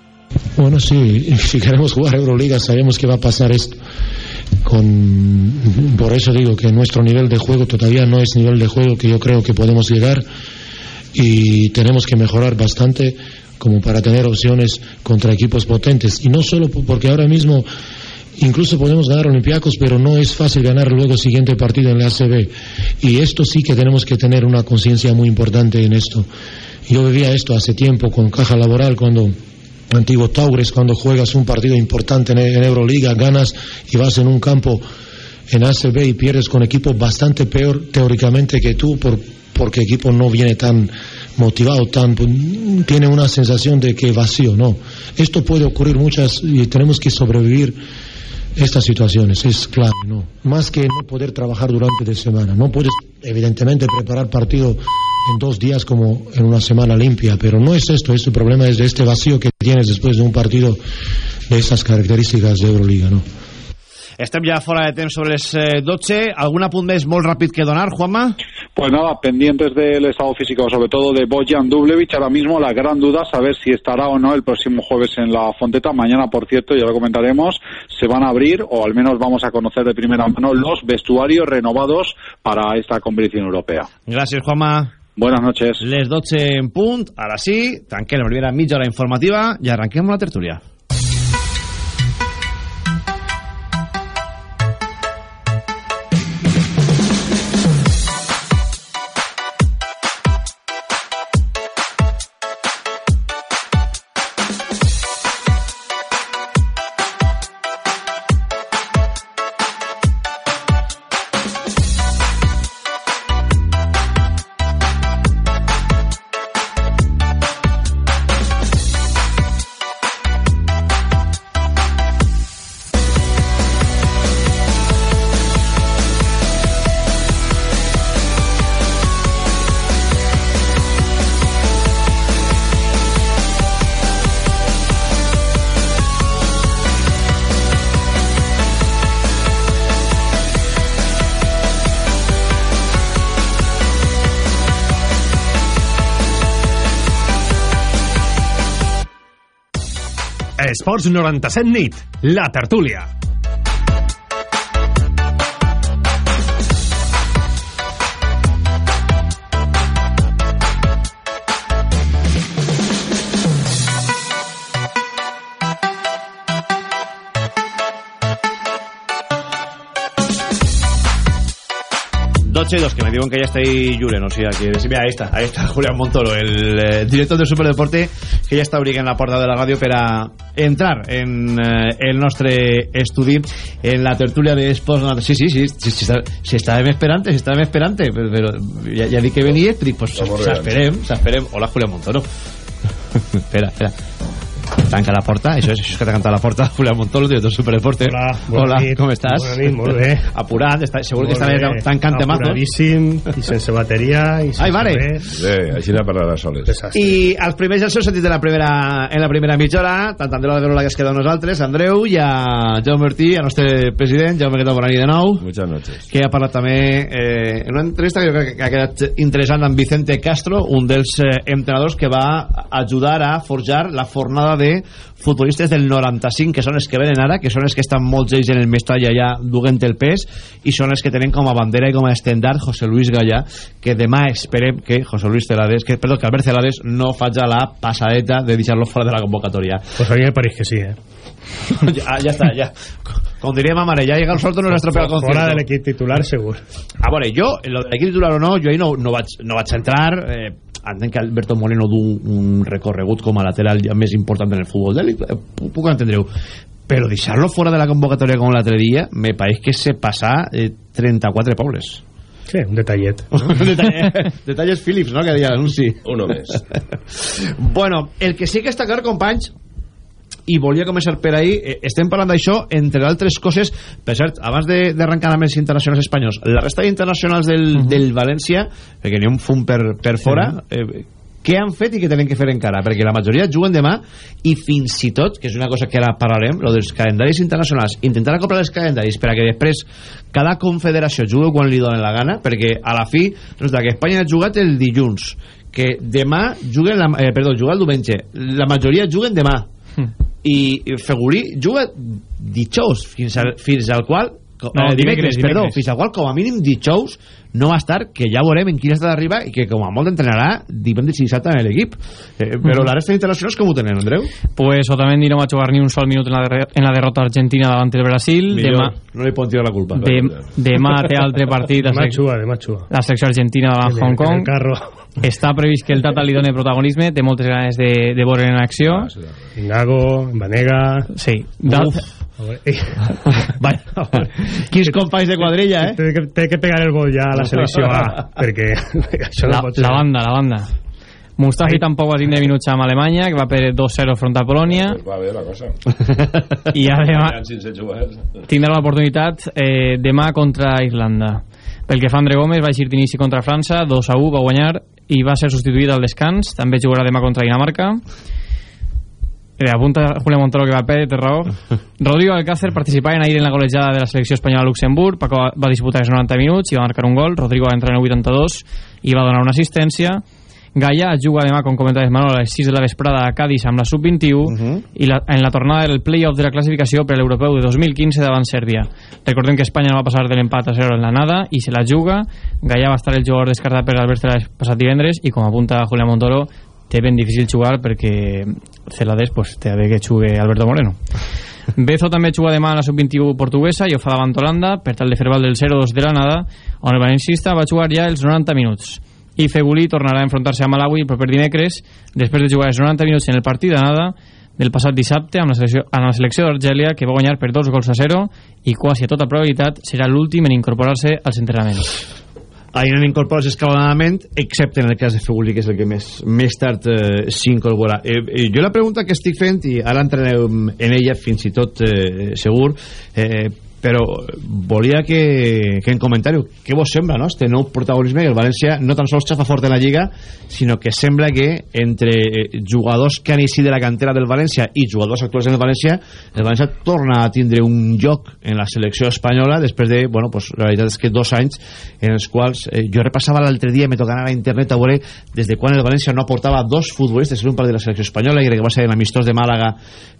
Bueno, sí, *laughs* si queremos jugar Euroliga sabemos que va a pasar esto. Con, por eso digo que nuestro nivel de juego todavía no es nivel de juego que yo creo que podemos llegar y tenemos que mejorar bastante como para tener opciones contra equipos potentes. Y no solo porque ahora mismo incluso podemos ganar Olympiacos, pero no es fácil ganar luego el siguiente partido en la ACB. Y esto sí que tenemos que tener una conciencia muy importante en esto. Yo vivía esto hace tiempo con Caja Laboral cuando antiguo Taures cuando juegas un partido importante en, Euroliga, ganas y vas en un campo en ACB y pierdes con equipo bastante peor teóricamente que tú por, porque equipo no viene tan motivado, tan tiene una sensación de que vacío, no. Esto puede ocurrir muchas y tenemos que sobrevivir estas situaciones, es clave, ¿no? Más que no poder trabajar durante la semana. No puedes, evidentemente, preparar partido en dos días como en una semana limpia, pero no es esto, este problema es de este vacío que tienes después de un partido de esas características de Euroliga, ¿no? Estem ja fora de temps sobre les eh, 12. Algun apunt més molt ràpid que donar, Juanma? Pues nada, pendientes del estado físico, sobre todo de Bojan Dublevich. Ahora mismo la gran duda es saber si estará o no el próximo jueves en la Fonteta. Mañana, por cierto, ya lo comentaremos, se van a abrir, o al menos vamos a conocer de primera mano, los vestuarios renovados para esta competición europea. Gràcies, Juanma. Buenas noches. Les 12 en punt, ara sí, tanquem la primera mitja hora informativa i arranquem amb la tertúlia. Esports 97 nit, la tertúlia. Doce y dos, que me digan que ya está ahí Julen, o sea, que... Mira, ahí está, ahí está *laughs* Julián Montoro, el eh, director de Superdeporte, que ja està obrint la porta de la ràdio per a entrar en eh, el nostre estudi en la tertúlia d'Esports... Sí, sí, sí, sí, sí, sí, sí estàvem esperant, sí estàvem esperant, però, però ja, ja dic que venia, dic, pues s'esperem, s'esperem. Hola, Julián Montoro. *laughs* espera, espera. Tanca la porta, això és, això és que t'ha cantat la porta *laughs* Julián Montoro, director de Superdeporte. Hola, Hola, nit. com estàs? Bona nit, molt bé. *laughs* Apurat, està, segur que Molt estaré bé. tancant temazos. Apuradíssim, i sense bateria, i sense Ai, vale. res. Bé, així no parlarà soles. I als primers ja s'ho sentit en la primera, en la primera mitja hora, tant Andreu Alberola que es queda amb nosaltres, Andreu, i a Jaume Martí, el nostre president, Jaume, que tal, bona nit de nou. Muchas noches. que ha parlat també eh, en una entrevista que jo crec que ha quedat interessant amb Vicente Castro, un dels eh, entrenadors que va ajudar a forjar la fornada de futbolistes del 95, que són els que venen ara, que són els que estan molts ells en el mestall allà duent el pes, i són els que tenen com a bandera i com a estendard José Luis Gallà, que demà esperem que José Luis Celades, que, perdó, que Albert Celades no faci la passadeta de deixar-lo fora de la convocatòria. Pues a mi me pareix que sí, eh? *laughs* ja, ja està, ja. Com diria ma mare, ja llega el sorto no és estropear el concierto. Fora de l'equip titular, segur. A veure, jo, lo de l'equip titular o no, jo ahí no, no, vaig, no vaig entrar. Eh, entenc que Alberto Moreno du un recorregut com a lateral ja més important en el futbol d'èlit, eh, pu- puc entendre-ho. Però deixar-lo fora de la convocatòria com l'altre dia, me pareix que se passa eh, 34 pobles. Sí, un detallet. *laughs* Detall, detalles Philips, no?, que deia l'anunci. Uno més. *laughs* bueno, el que sí que està clar, companys, i volia començar per ahí, eh, estem parlant d'això, entre altres coses, per cert, abans de- d'arrencar amb els internacionals espanyols, la resta d'internacionals del, del València, perquè n'hi ha un fum per, per fora, eh, què han fet i què tenen que fer encara? Perquè la majoria juguen demà i fins i tot, que és una cosa que ara parlarem, lo dels calendaris internacionals, intentar acoplar els calendaris per a que després cada confederació jugui quan li donen la gana, perquè a la fi resulta que Espanya ha jugat el dilluns, que demà juguen, la, eh, perdó, juga el diumenge, la majoria juguen demà, i Fegulí juga dijous fins al, fins al qual No, eh, dimecres, dimecres, perdó, dimecres. fins al qual com a mínim dijous no va estar, que ja veurem en quin estat d'arriba i que com a molt entrenarà divendres i dissabte en l'equip eh, però Mhm. la resta d'internacionals com ho tenen, Andreu? Pues Otamendi no va jugar ni un sol minut en la, derre- en la derrota argentina davant del Brasil. Millor, Demà, no li pot tirar la culpa de, demà té altre partit la, Demà sec- juga, demà juga. la secció argentina davant Hong Kong. carro. Està previst que el Tata li doni protagonisme, té moltes ganes de, de veure en acció. Ingago, Vanega... Sí. Uf. *laughs* Vaya, quins companys de quadrilla, eh? Té que, té que pegar el gol ja a la selecció A, perquè *laughs* això la, no pot ser. la banda, la banda. Mustafi tampoc va tindre minuts amb Alemanya, que va per 2-0 front a Polònia. Pues va bé la cosa. I sense jugar. tindrà l'oportunitat eh, demà contra Irlanda. Pel que fa a André Gómez, va eixir d'inici contra França, 2 a 1, va guanyar i va ser substituït al descans. També jugarà demà contra Dinamarca. Eh, apunta Julián Montoro que va perdre, té raó. *laughs* Rodrigo Alcácer participava en ahir en la golejada de la selecció espanyola a Luxemburg. Paco va disputar els 90 minuts i va marcar un gol. Rodrigo va entrar en el 82 i va donar una assistència. Gallà juga demà, com comentaves Manol, a les 6 de la vesprada a Cádiz amb la sub-21 i la, en la tornada del play-off de la classificació per l'europeu de 2015 davant Sèrbia. Recordem que Espanya no va passar de l'empat a 0 en la nada i se la juga. Gallà va estar el jugador descartat per Albert Cela passat divendres i com apunta Julián Montoro té ben difícil jugar perquè Celades pues, té a veure que jugue Alberto Moreno. *laughs* Bezo també juga demà a la sub-21 portuguesa i ho fa davant Holanda per tal de fer val del 0-2 de la nada on el valencista va jugar ja els 90 minuts i Fegulí tornarà a enfrontar-se a Malawi el proper dimecres després de jugar els 90 minuts en el partit de nada del passat dissabte amb la selecció, amb la selecció d'Argèlia que va guanyar per dos gols a 0 i quasi a tota probabilitat serà l'últim en incorporar-se als entrenaments. Ahir no incorporat escalonadament excepte en el cas de Fegulí que és el que més, més tard eh, s'incorpora. Eh, eh, jo la pregunta que estic fent i ara entrarem en ella fins i tot eh, segur eh, però volia que, que en comentari què vos sembla, no? este nou protagonisme que el València no tan sols xafa fort en la Lliga sinó que sembla que entre eh, jugadors que han eixit de la cantera del València i jugadors actuals en el València el València torna a tindre un lloc en la selecció espanyola després de, bueno, pues, la veritat és que dos anys en els quals eh, jo repassava l'altre dia, me tocava anar a internet a veure des de quan el València no aportava dos futbolistes en un part de la selecció espanyola i crec que va ser en l'amistós de Màlaga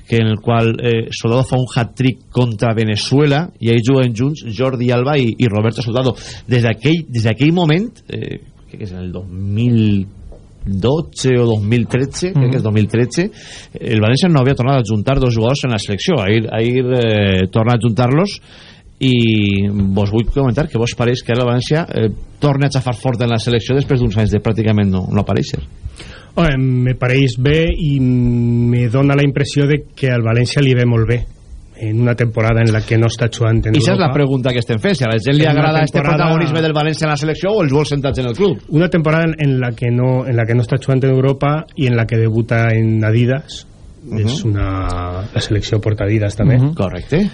que en el qual eh, Soldado fa un hat-trick contra Venezuela i ahí juguen junts Jordi Alba i, i Roberto Soldado. Des d'aquell moment eh, que és el 2012 o 2013 mm. crec que és 2013 el València no havia tornat a juntar dos jugadors en la selecció. Ahir, ahir eh, torna a juntar-los i vos vull comentar que vos pareix que el València eh, torna a xafar fort en la selecció després d'uns anys de pràcticament no, no aparèixer Home, me pareix bé i me dona la impressió de que al València li ve molt bé en una temporada en la que no està jugant en I aquesta és la Europa. pregunta que estem fent. Si a la gent li agrada este temporada- protagonisme del València en la selecció o els vols sentats en el club? Una temporada en- la que no en la que no està jugant en Europa i en la que debuta en Adidas. És una la selecció porta Adidas també. Mhm. Correcte.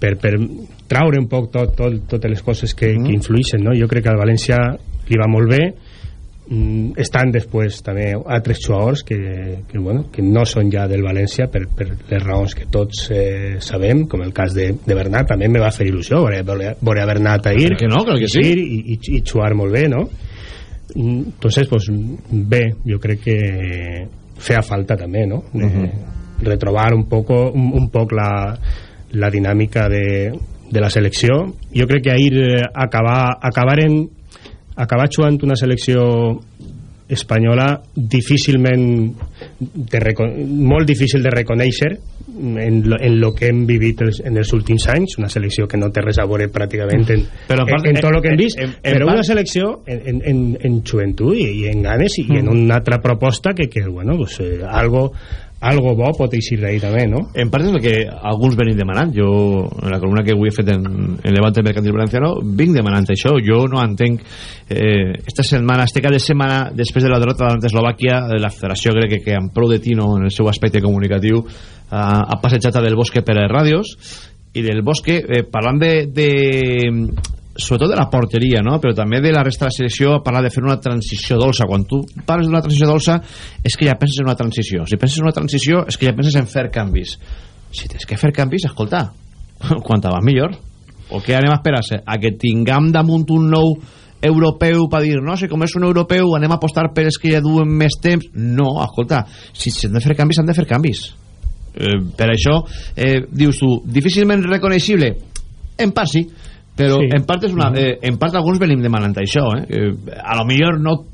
Per, per traure un poc tot, tot, totes les coses que, que influeixen, no? Jo crec que al València li va molt bé. Mm, estan després també altres jugadors que, que, bueno, que no són ja del València per, per les raons que tots eh, sabem, com el cas de, de Bernat també me va fer il·lusió veure, veure, veure a Bernat ahir Clar que no, clar que sí. i, i, i jugar molt bé no? Mm, entonces pues bé, jo crec que feia falta també no? de retrobar un poco un, un poc la, la dinàmica de, de la selecció jo crec que ahir eh, acabar, acabar en acabar jugant una selecció espanyola difícilment de molt difícil de reconèixer en lo, en lo que hem vivit els, en els últims anys una selecció que no té res a veure pràcticament en, Però en en, part- en tot el que hem vist en- en però part- una selecció en, en, en, en joventut i, i en ganes i, i en una altra proposta que, que bueno, pues, eh, algo, algo bo pot eixir d'ahir també no? En part és el que alguns venim demanant. Jo, en la columna que avui he fet en, en Levante Mercantil Valenciano, vinc demanant això. Jo no entenc... Eh, esta setmana, este cap de setmana, després de la derrota davant Eslovàquia, eh, la federació crec que, que amb prou de tino en el seu aspecte comunicatiu ha, ha passejat del Bosque per les ràdios i del Bosque, eh, parlant de, de sobretot de la porteria, no? però també de la resta de la selecció, parlar de fer una transició dolça. Quan tu parles d'una transició dolça, és que ja penses en una transició. Si penses en una transició, és que ja penses en fer canvis. Si tens que fer canvis, escolta, *laughs* quanta va millor. O què anem a esperar-se? A que tinguem damunt un nou europeu per dir, no sé, com és un europeu, anem a apostar per els que ja duen més temps. No, escolta, si s'han de fer canvis, s'han de fer canvis. Eh, per això, eh, dius tu, difícilment reconeixible? En part sí, però Sí. en part és una, eh, en part alguns venim demanant això, eh? eh a lo millor no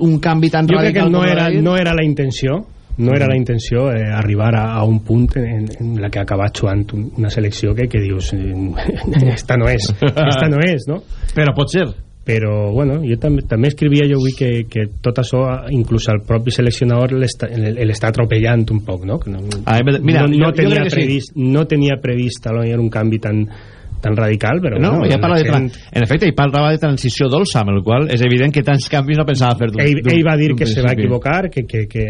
un canvi tan jo crec que radical no era, no era la intenció no era la intenció eh, arribar a, a un punt en, en la que acaba jugant un- una selecció que, que dius eh, *laughs* esta no és esta no és, no? però pot ser però bueno, jo també, també escrivia jo avui que, que tot això inclús el propi seleccionador l'està atropellant un poc no? Que no, Ah, mira, no, jo- no, jo tenia crec que sí. previst, no tenia previst a lo millor un canvi tan, tan radical però no, bueno, ja parla la de gent- en efecte, ell parlava de transició dolça amb el qual és evident que tants canvis no pensava fer ell, ell va dir que se va principi. equivocar que, que, que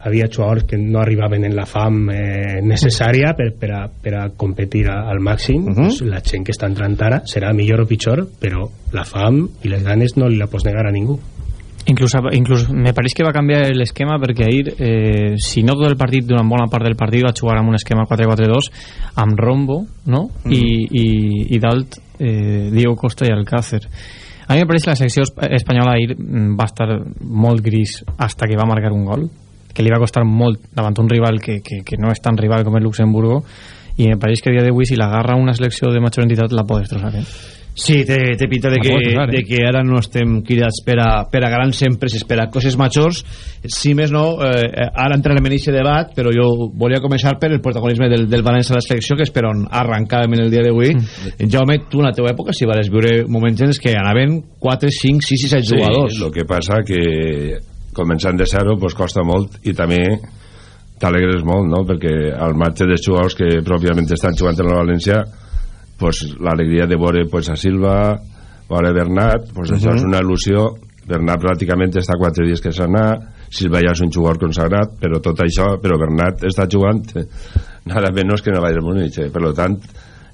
havia jugadors que no arribaven en la fam eh, necessària per, per, a, per a competir a, al màxim Mhm. pues, la gent que està entrant ara serà millor o pitjor però la fam i les ganes no li la pots negar a ningú Inclús, inclús me pareix que va canviar l'esquema perquè ahir, eh, si no tot el partit, durant bona part del partit va jugar amb un esquema 4-4-2 amb Rombo no? Mm. i, i, i dalt eh, Diego Costa i Alcácer A mi me pareix que la selecció esp- espanyola ahir mm, va estar molt gris hasta que va marcar un gol, que li va costar molt davant un rival que, que, que no és tan rival com el Luxemburgo, i me pareix que a dia d'avui si l'agarra una selecció de major entitat la pot destrossar. Eh? Sí, té, té pinta de que, pot usar, eh? de que ara no estem cridats per a, per a grans empreses, per a coses majors. Si més no, eh, ara entrarem en aquest debat, però jo volia començar per el protagonisme del, del València a la selecció, que és per on arrencàvem en el dia d'avui. Mm. Jaume, tu en la teva època, si vas viure moments en que anaven 4, 5, 6 i 7 jugadors. Sí, el que passa que començant de zero pues, costa molt i també t'alegres molt, no? Perquè al marge dels jugadors que pròpiament estan jugant en la València pues, l'alegria de veure pues, a Silva veure Bernat, pues, uh -huh. això és una il·lusió Bernat pràcticament està quatre dies que s'ha anat Silva ja és un jugador consagrat però tot això, però Bernat està jugant nada menos que en el Bayern Múnich eh? per tant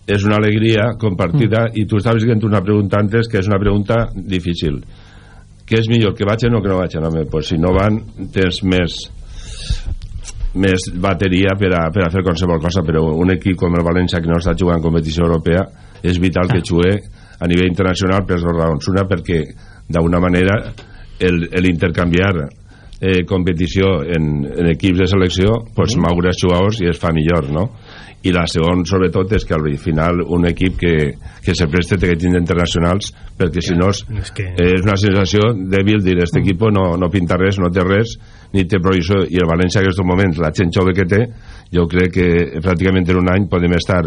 és una alegria compartida mm. i tu estaves dient una pregunta antes que és una pregunta difícil què és millor, que vagin o que no vagin home, pues si no van tens més més bateria per a, per a fer qualsevol cosa però un equip com el València que no està jugant en competició europea és vital que jugui a nivell internacional per dues raons una perquè d'alguna manera l'intercanviar eh, competició en, en equips de selecció pues, mm. moure els jugadors i es fa millor no? i la segona sobretot és que al final un equip que, que se preste té que tindre internacionals perquè si no és, és, que... és una sensació dèbil dir este equip no, no pinta res, no té res ni té provisió i el València en aquests moments la gent jove que té jo crec que pràcticament en un any podem estar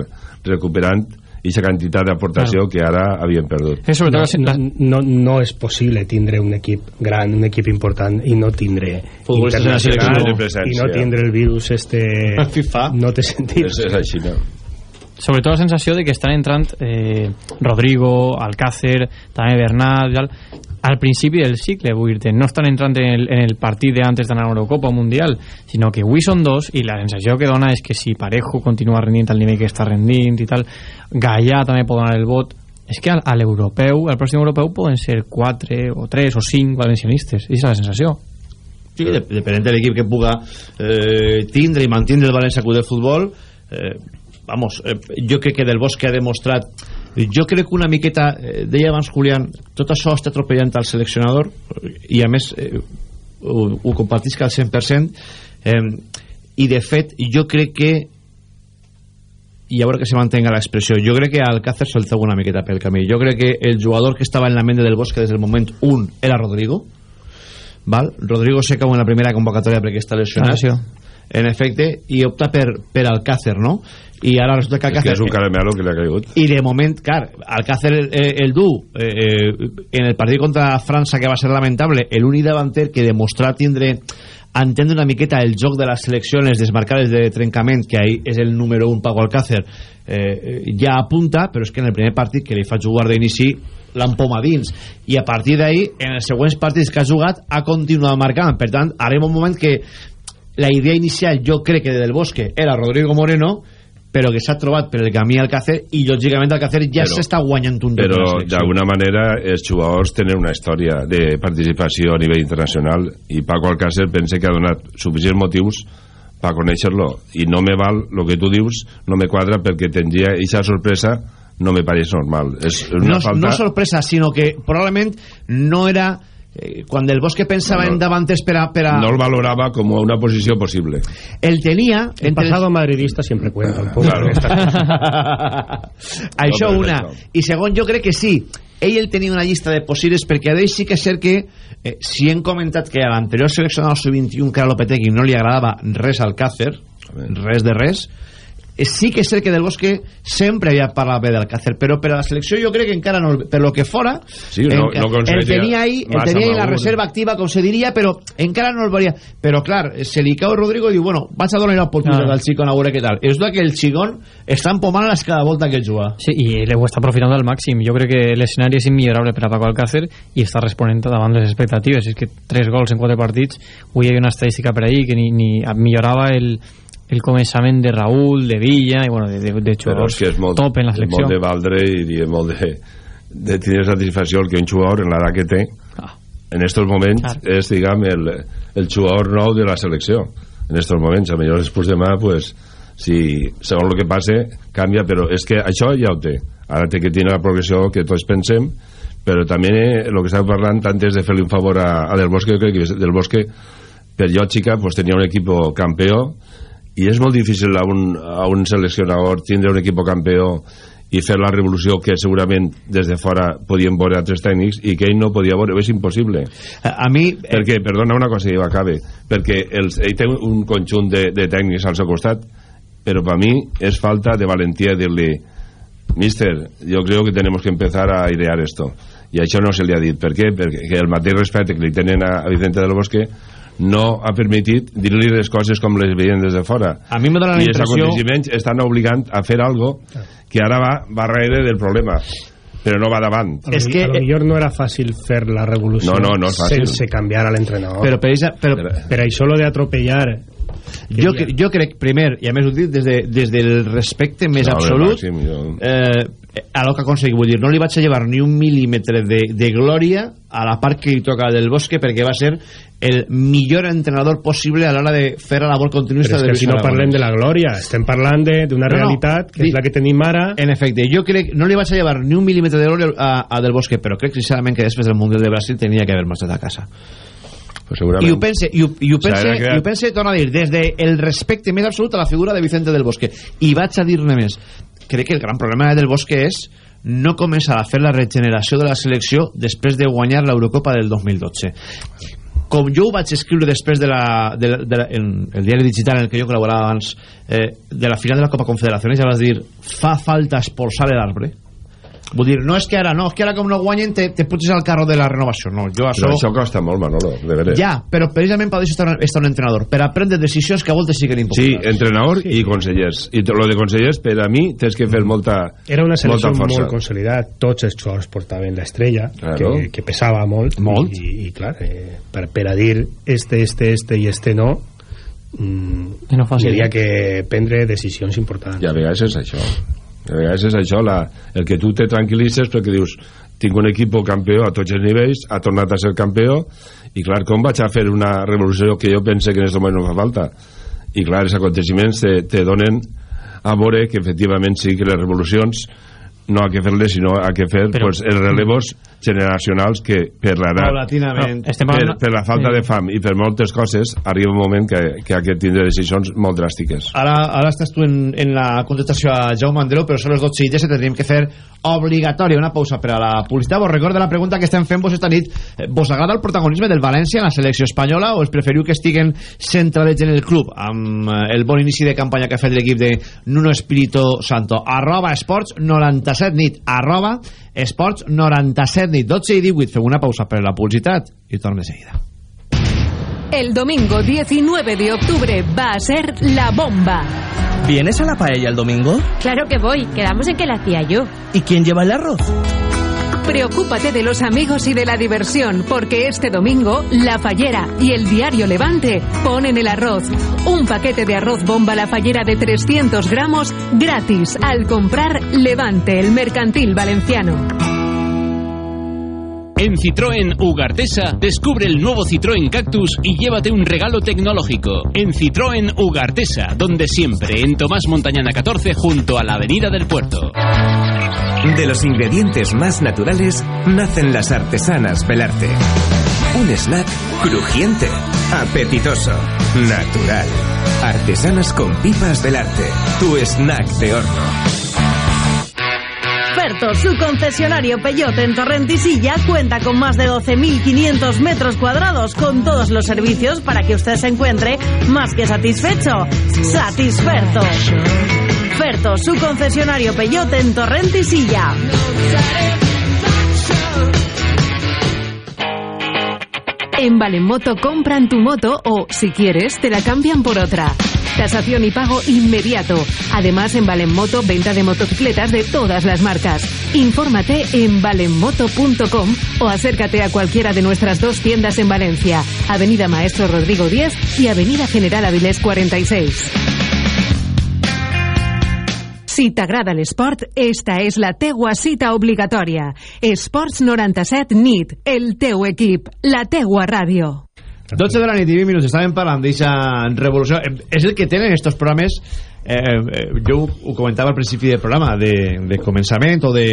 recuperant aquesta quantitat d'aportació claro. que ara havíem perdut És no, no, no, no és possible tindre un equip gran, un equip important i no tindre internacional i no tindre el virus este FIFA no té sentit és, és així, no? sobretot la sensació de que estan entrant eh, Rodrigo, Alcácer també Bernat tal. Al principi del cicle vull dir no estan entrant en el, en el partit de antes d'anar a Eurocopa Mundial sinó que avui són dos i la sensació que dona és que si Parejo continua rendint al nivell que està rendint i tal Gallà també pot donar el vot. És que a l'europeu, al pròxim europeu poden ser 4 o 3 o 5 valencianistes és la sensació. Sí, depenent de l'equip que puga eh, tindre i mantindre el València Club de Futbol eh, vamos, eh, jo crec que Del Bosque ha demostrat jo crec que una miqueta eh, deia abans Julián, tot això està atropellant al seleccionador i a més eh, ho, ho compartisc al 100% eh, i de fet jo crec que i a veure que se mantenga l'expressió jo crec que Alcácer se'l treu una miqueta pel camí jo crec que el jugador que estava en la ment del Bosque des del moment 1 era Rodrigo val? Rodrigo se cau en la primera convocatòria perquè està lesionat Ah, en efecte i opta per, per Alcácer no? i ara resulta que Alcácer és que és un caramelo que li ha caigut. I de moment, clar, Alcácer el, el du eh, eh, en el partit contra França que va ser lamentable l'únic davanter que demostrà tindre entendre una miqueta el joc de les seleccions desmarcades de trencament que ahí és el número 1 Paco Alcácer eh, ja apunta però és que en el primer partit que li fa jugar d'inici l'empoma dins. I a partir d'ahí en els següents partits que ha jugat ha continuat marcant. Per tant arriba un moment que la idea inicial jo crec que del Bosque era Rodrigo Moreno però que s'ha trobat per el camí Alcácer i lògicament Alcácer ja s'està guanyant un lloc però d'alguna manera els jugadors tenen una història de participació a nivell internacional i Paco Alcácer pense que ha donat suficients motius per conèixer-lo. I no me val el que tu dius no me quadra perquè tindria aquesta sorpresa no me pareix normal. És una no, falta no sorpresa, sinó que probablement no era eh, quan el Bosque pensava No, no. en davantes per a, per a no el valorava com una posició possible. El tenia el pasado madridista siempre cuenta un poco. Claro. *laughs* *laughs* això No, una. i segon jo crec que sí. Ell el tenia una llista de possibles perquè a d'ell sí que és cert que eh, si hem comentat que a l'anterior seleccionat sub-21 que era Lopetegui no li agradava res al Càcer res de res sí que és cert que Del Bosque sempre havia parlat bé del Càcer però per a la selecció jo crec que encara no per lo que fora Sí, no- enca- no aconseguiria el tenia ahí, el massa tenia ahí la reserva activa com se diria però encara no el veuria però clar, se li cau Rodrigo i diu bueno, vaig a donar l'oportunitat Ah. al xicón a veure què tal és que el xicón està empomant-les cada volta que juga Sí, i ell ho està aprofitant al màxim. Jo crec que l'escenari és immillorable per a Paco Alcácer i està responent davant les expectatives. És que tres gols en quatre partits, avui hi havia una estadística per ahir que ni, ni millorava el, el començament de Raúl, de Villa i bueno, de, de, de jugadors que és molt, top en la selecció. molt de valdre i de, molt de, de tenir satisfacció el que un jugador en l'edat que té en estos moments Clar. és diguem el, el jugador nou de la selecció en estos moments, a millor després demà pues, si segons el que passe canvia, però és que això ja ho té ara té que tenir la progressió que tots pensem però també el que estàvem parlant antes de fer-li un favor a, a Del Bosque jo crec que Del Bosque per lògica pues, tenia un equip campió i és molt difícil a un, a un seleccionador tindre un equip campió i fer la revolució que segurament des de fora podien veure altres tècnics i que ell no podia veure, és impossible. A, a mi... perquè, perdona una cosa i acabe. Perquè els, ell té un conjunt de, de tècnics al seu costat però per mi és falta de valentia dir-li mister, jo crec que tenemos que empezar a idear esto i això no se li ha dit, per què? perquè el mateix respecte que li tenen a, a Vicente del Bosque no ha permitit dir-li les coses com les veien des de fora. A mi me dona la i impressió i els aconteciments estan obligant a fer algo que ara va, va darrere del problema però no va davant. És que a lo millor no era fàcil fer la revolució no, no, no sense canviar a l'entrenador. Però per, això, però, per això lo de atropellar jo, jo crec, primer, i a més ho dic des, de, des del respecte més No, absolut màxim, jo- eh, a lo que aconseguit, vull dir, no li vaig a llevar ni un mil·límetre de, de glòria a la part que li toca del Bosque perquè va ser el millor entrenador possible a l'hora de fer la labor continuista però és de que si no parlem de la glòria estem parlant de- d'una No, no, realitat que di- és la que tenim ara En efecte, jo crec no li vaig a llevar ni un mil·límetre de glòria a, a Del Bosque, però crec sincerament que després del Mundial de Brasil tenia que haver marxat a casa. pues segurament I ho pense, i ho, i ho pense, era que- i ho pense, torno a dir, des del respecte més absolut a la figura de Vicente del Bosque. I vaig a dir-ne més. Crec que el gran problema del Bosque és no començar a fer la regeneració de la selecció després de guanyar l'Eurocopa del 2012 com jo ho vaig escriure després de la, de la, de la, en el diari digital en el que jo col·laborava abans eh, de la final de la Copa Confederaciones ja vas dir fa falta expulsar l'arbre vull dir, no és que ara no, és que ara com no guanyen te, te puges al carro de la renovació no, jo però això, això costa molt Manolo, de veres ja, però precisament per això està, està un entrenador per a prendre decisions que a voltes siguen Sí, impopulars entrenador i consellers. I lo de consellers, per a mi, tens que fer molta era una selecció molta força. molt consolidada tots els jugadors portaven l'estrella Claro. que, que pesava molt, Molt. i, i clar, eh, per, per a dir este, este, este i este no mm, no hi havia que prendre decisions importants I a vegades és això. A vegades és això, la, el que tu te tranquil·litzes perquè dius, tinc un equip campió a tots els nivells, ha tornat a ser campió, i clar, com vaig a fer una revolució que jo pense que en aquest moment no fa falta? I clar, els aconteciments te, te donen a veure que efectivament sí que les revolucions no ha que fer-les, sinó ha que fer Però- pues, els relevos generacionals que per l'edat, paulatinament No, per, parlant- per la falta Sí. de fam i per moltes coses, arriba un moment que, que ha que tindre decisions molt dràstiques. Ara, ara estàs tu en, en la contestació a Jaume Andreu, però són les 12 i 17, tindríem que fer obligatòria una pausa per a la publicitat. Vos recordo la pregunta que estem fent vos esta nit. Eh, Vos agrada el protagonisme del València en la selecció espanyola o els preferiu que estiguen centralets en el club amb eh, el bon inici de campanya que ha fet l'equip de Nuno Espíritu Santo? Arroba esports 97 nit. Arroba esports 97 nit. 12 i 18. Fem una pausa per la publicitat i tornem de seguida. El domingo 19 de octubre va a ser la bomba. ¿Vienes a la paella el domingo? Claro que voy, quedamos en que la hacía yo. ¿Y quién lleva el arroz? Preocúpate de los amigos y de la diversión, porque este domingo La Fallera y el diario Levante ponen el arroz. Un paquete de arroz bomba La Fallera de 300 gramos gratis al comprar Levante, el mercantil valenciano. En Citroën Ugartesa, descubre el nuevo Citroën Cactus y llévate un regalo tecnológico. En Citroën Ugartesa, donde siempre, en Tomás Montañana 14, junto a la Avenida del Puerto. De los ingredientes más naturales nacen las artesanas Belarte. Un snack crujiente, apetitoso, natural. Artesanas con pipas Belarte. Tu snack de horno. Ferto, su concesionario Peyote en Torrentisilla, cuenta con más de 12.500 metros cuadrados con todos los servicios para que usted se encuentre más que satisfecho. Satisferto. Ferto, su concesionario Peyote en Torrentisilla. En Valenmoto compran tu moto o, si quieres, te la cambian por otra. Tasación y pago inmediato. Además, en Valenmoto, venta de motocicletas de todas las marcas. Infórmate en valenmoto.com o acércate a cualquiera de nuestras dos tiendas en Valencia. Avenida Maestro Rodrigo 10 y Avenida General Avilés 46. Si t'agrada l'esport, esta és la teua cita obligatòria. Esports 97 NIT, el teu equip, la teua ràdio. 12 de la nit i 20 minuts, estàvem parlant d'aquesta revolució. És el que tenen estos programes eh, jo ho, ho comentava al principi del programa de, de començament o de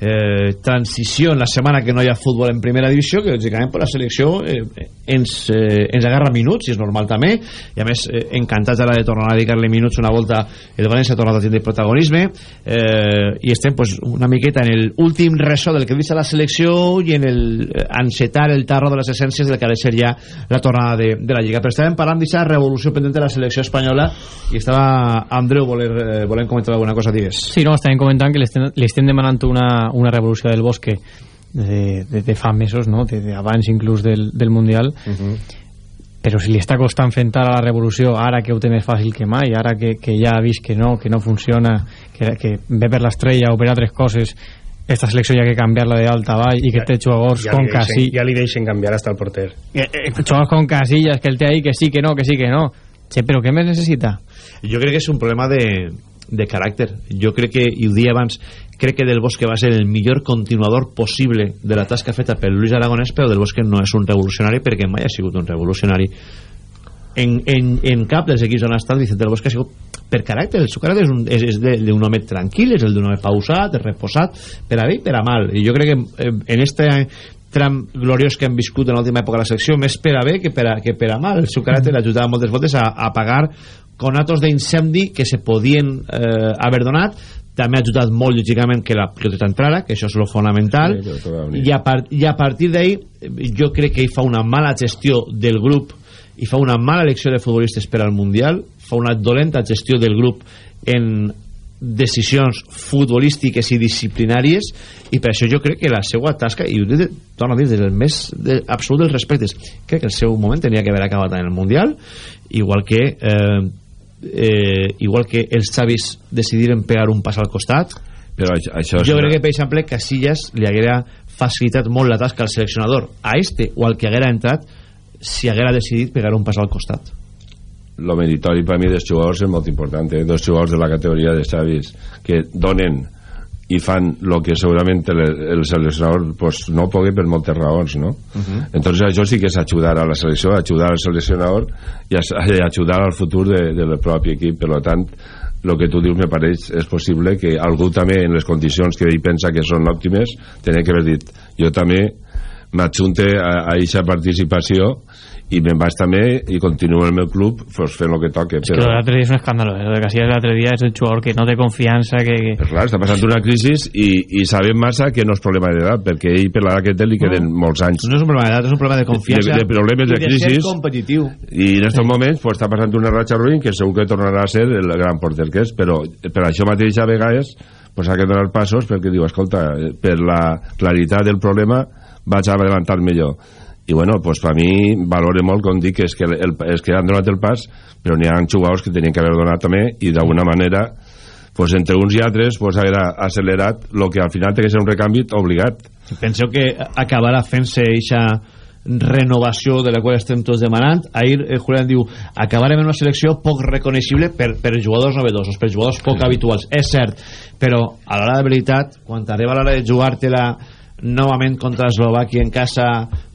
eh, transició en la setmana que no hi ha futbol en primera divisió que lògicament per la selecció eh, ens, eh, ens agarra minuts i és normal també. I a més eh, encantats ara de tornar a dedicar-li minuts una volta el València ha tornat a tindre protagonisme. Eh, i estem pues, una miqueta en el últim ressò del que dice la selecció i en el eh, encetar el tarro de les essències del que ha de ser ja la tornada de, de la Lliga. Però estàvem parlant d'aquesta revolució pendent de la selecció espanyola i estava Andreu voler, eh, volent comentar alguna cosa digues. Sí, no, estàvem comentant que li estem, li estem demanant una, una revolució del bosque de, de, de fa mesos, no? de, de abans inclús del, del Mundial. Uh -huh. però si li està costant fentar a la revolució ara que ho té més fàcil que mai ara que, que ja ha vist que no, que no funciona que, que ve per l'estrella o per altres coses esta selecció ha que canviar-la de dalt a avall i que té jugadors ja com li deixen, Casillas. ja li deixen canviar hasta el porter. Eh, eh, jugadors com Casillas que el té ahí que sí, que no, que sí, que no che, però què més necessita? jo crec que és un problema de, de caràcter. Jo crec que, i ho dia abans crec que Del Bosque va ser el millor continuador possible de la tasca feta per Luis Aragonès però Del Bosque no és un revolucionari perquè mai ha sigut un revolucionari. En, en, en cap dels equips on ha estat Vicente Del Bosque ha sigut per caràcter. El seu caràcter és, un, és, és d'un home tranquil és el d'un home pausat, reposat per a bé i per a mal. I jo crec que eh, en este tram gloriós que hem viscut en l'última època de la secció més per a bé que per a, que per a mal. El seu caràcter ajudava moltes voltes a, a pagar conatos d'incendi que se podien eh, haver donat. També ha ajudat molt lògicament que la prioritat entrara que això és lo fonamental. Sí, i a, par i a partir d'ahí jo crec que hi fa una mala gestió del grup i fa una mala elecció de futbolistes per al Mundial. Fa una dolenta gestió del grup en decisions futbolístiques i disciplinàries i per això jo crec que la seva tasca i ho dic, torno a dir des del més de, absolut dels respectes crec que el seu moment tenia que haver acabat en el Mundial igual que eh, eh, igual que els Xavis decidiren pegar un pas al costat. Però això, això jo crec que per exemple Casillas li haguera facilitat molt la tasca al seleccionador a este o al que haguera entrat si haguera decidit pegar un pas al costat lo meritori per mi dels jugadors és molt important eh? dos jugadors de la categoria de Xavis que donen i fan el que segurament el, el seleccionador pues, no pugui per moltes raons no? Uh -huh. entonces això sí que és ajudar a la selecció ajudar al seleccionador i ajudar al futur de, del propi equip per lo tant el que tu dius me pareix és possible que algú també en les condicions que ell pensa que són òptimes tenia que haver dit jo també m'adjunte a aquesta participació i me'n vaig també i continuo el meu club pues, fent el que toque És que l'altre dia és un escàndalo, eh? Lo de Casillas l'altre dia és el jugador que no té confiança, que... que... Però clar, està passant una crisi i, i sabem massa que no és problema d'edat, perquè ell per l'edat que té li queden molts anys. no és un problema d'edat, és un problema de confiança De, de problemes de de ser crisis. competitiu I en aquests moments pues, està passant una ratxa ruïn que segur que tornarà a ser el gran porter que és, però per això mateix a vegades pues, ha que donar passos perquè diu, escolta, eh, per la claritat del problema vaig a adelantar millor. I bueno, pues per mi valore molt com dic és que, el, és que han donat el pas però n'hi ha jugadors que tenien que haver donat també i d'alguna manera pues entre uns i altres pues haver accelerat el que al final té que ser un recanvi obligat. Penseu que acabarà fent-se eixa renovació de la qual estem tots demanant. Ahir eh, Julián diu acabarem en una selecció poc reconeixible per, per jugadors novedosos, per jugadors poc habituals és cert, però a l'hora de veritat quan t'arriba l'hora de jugar-te-la novament contra Eslovàquia en casa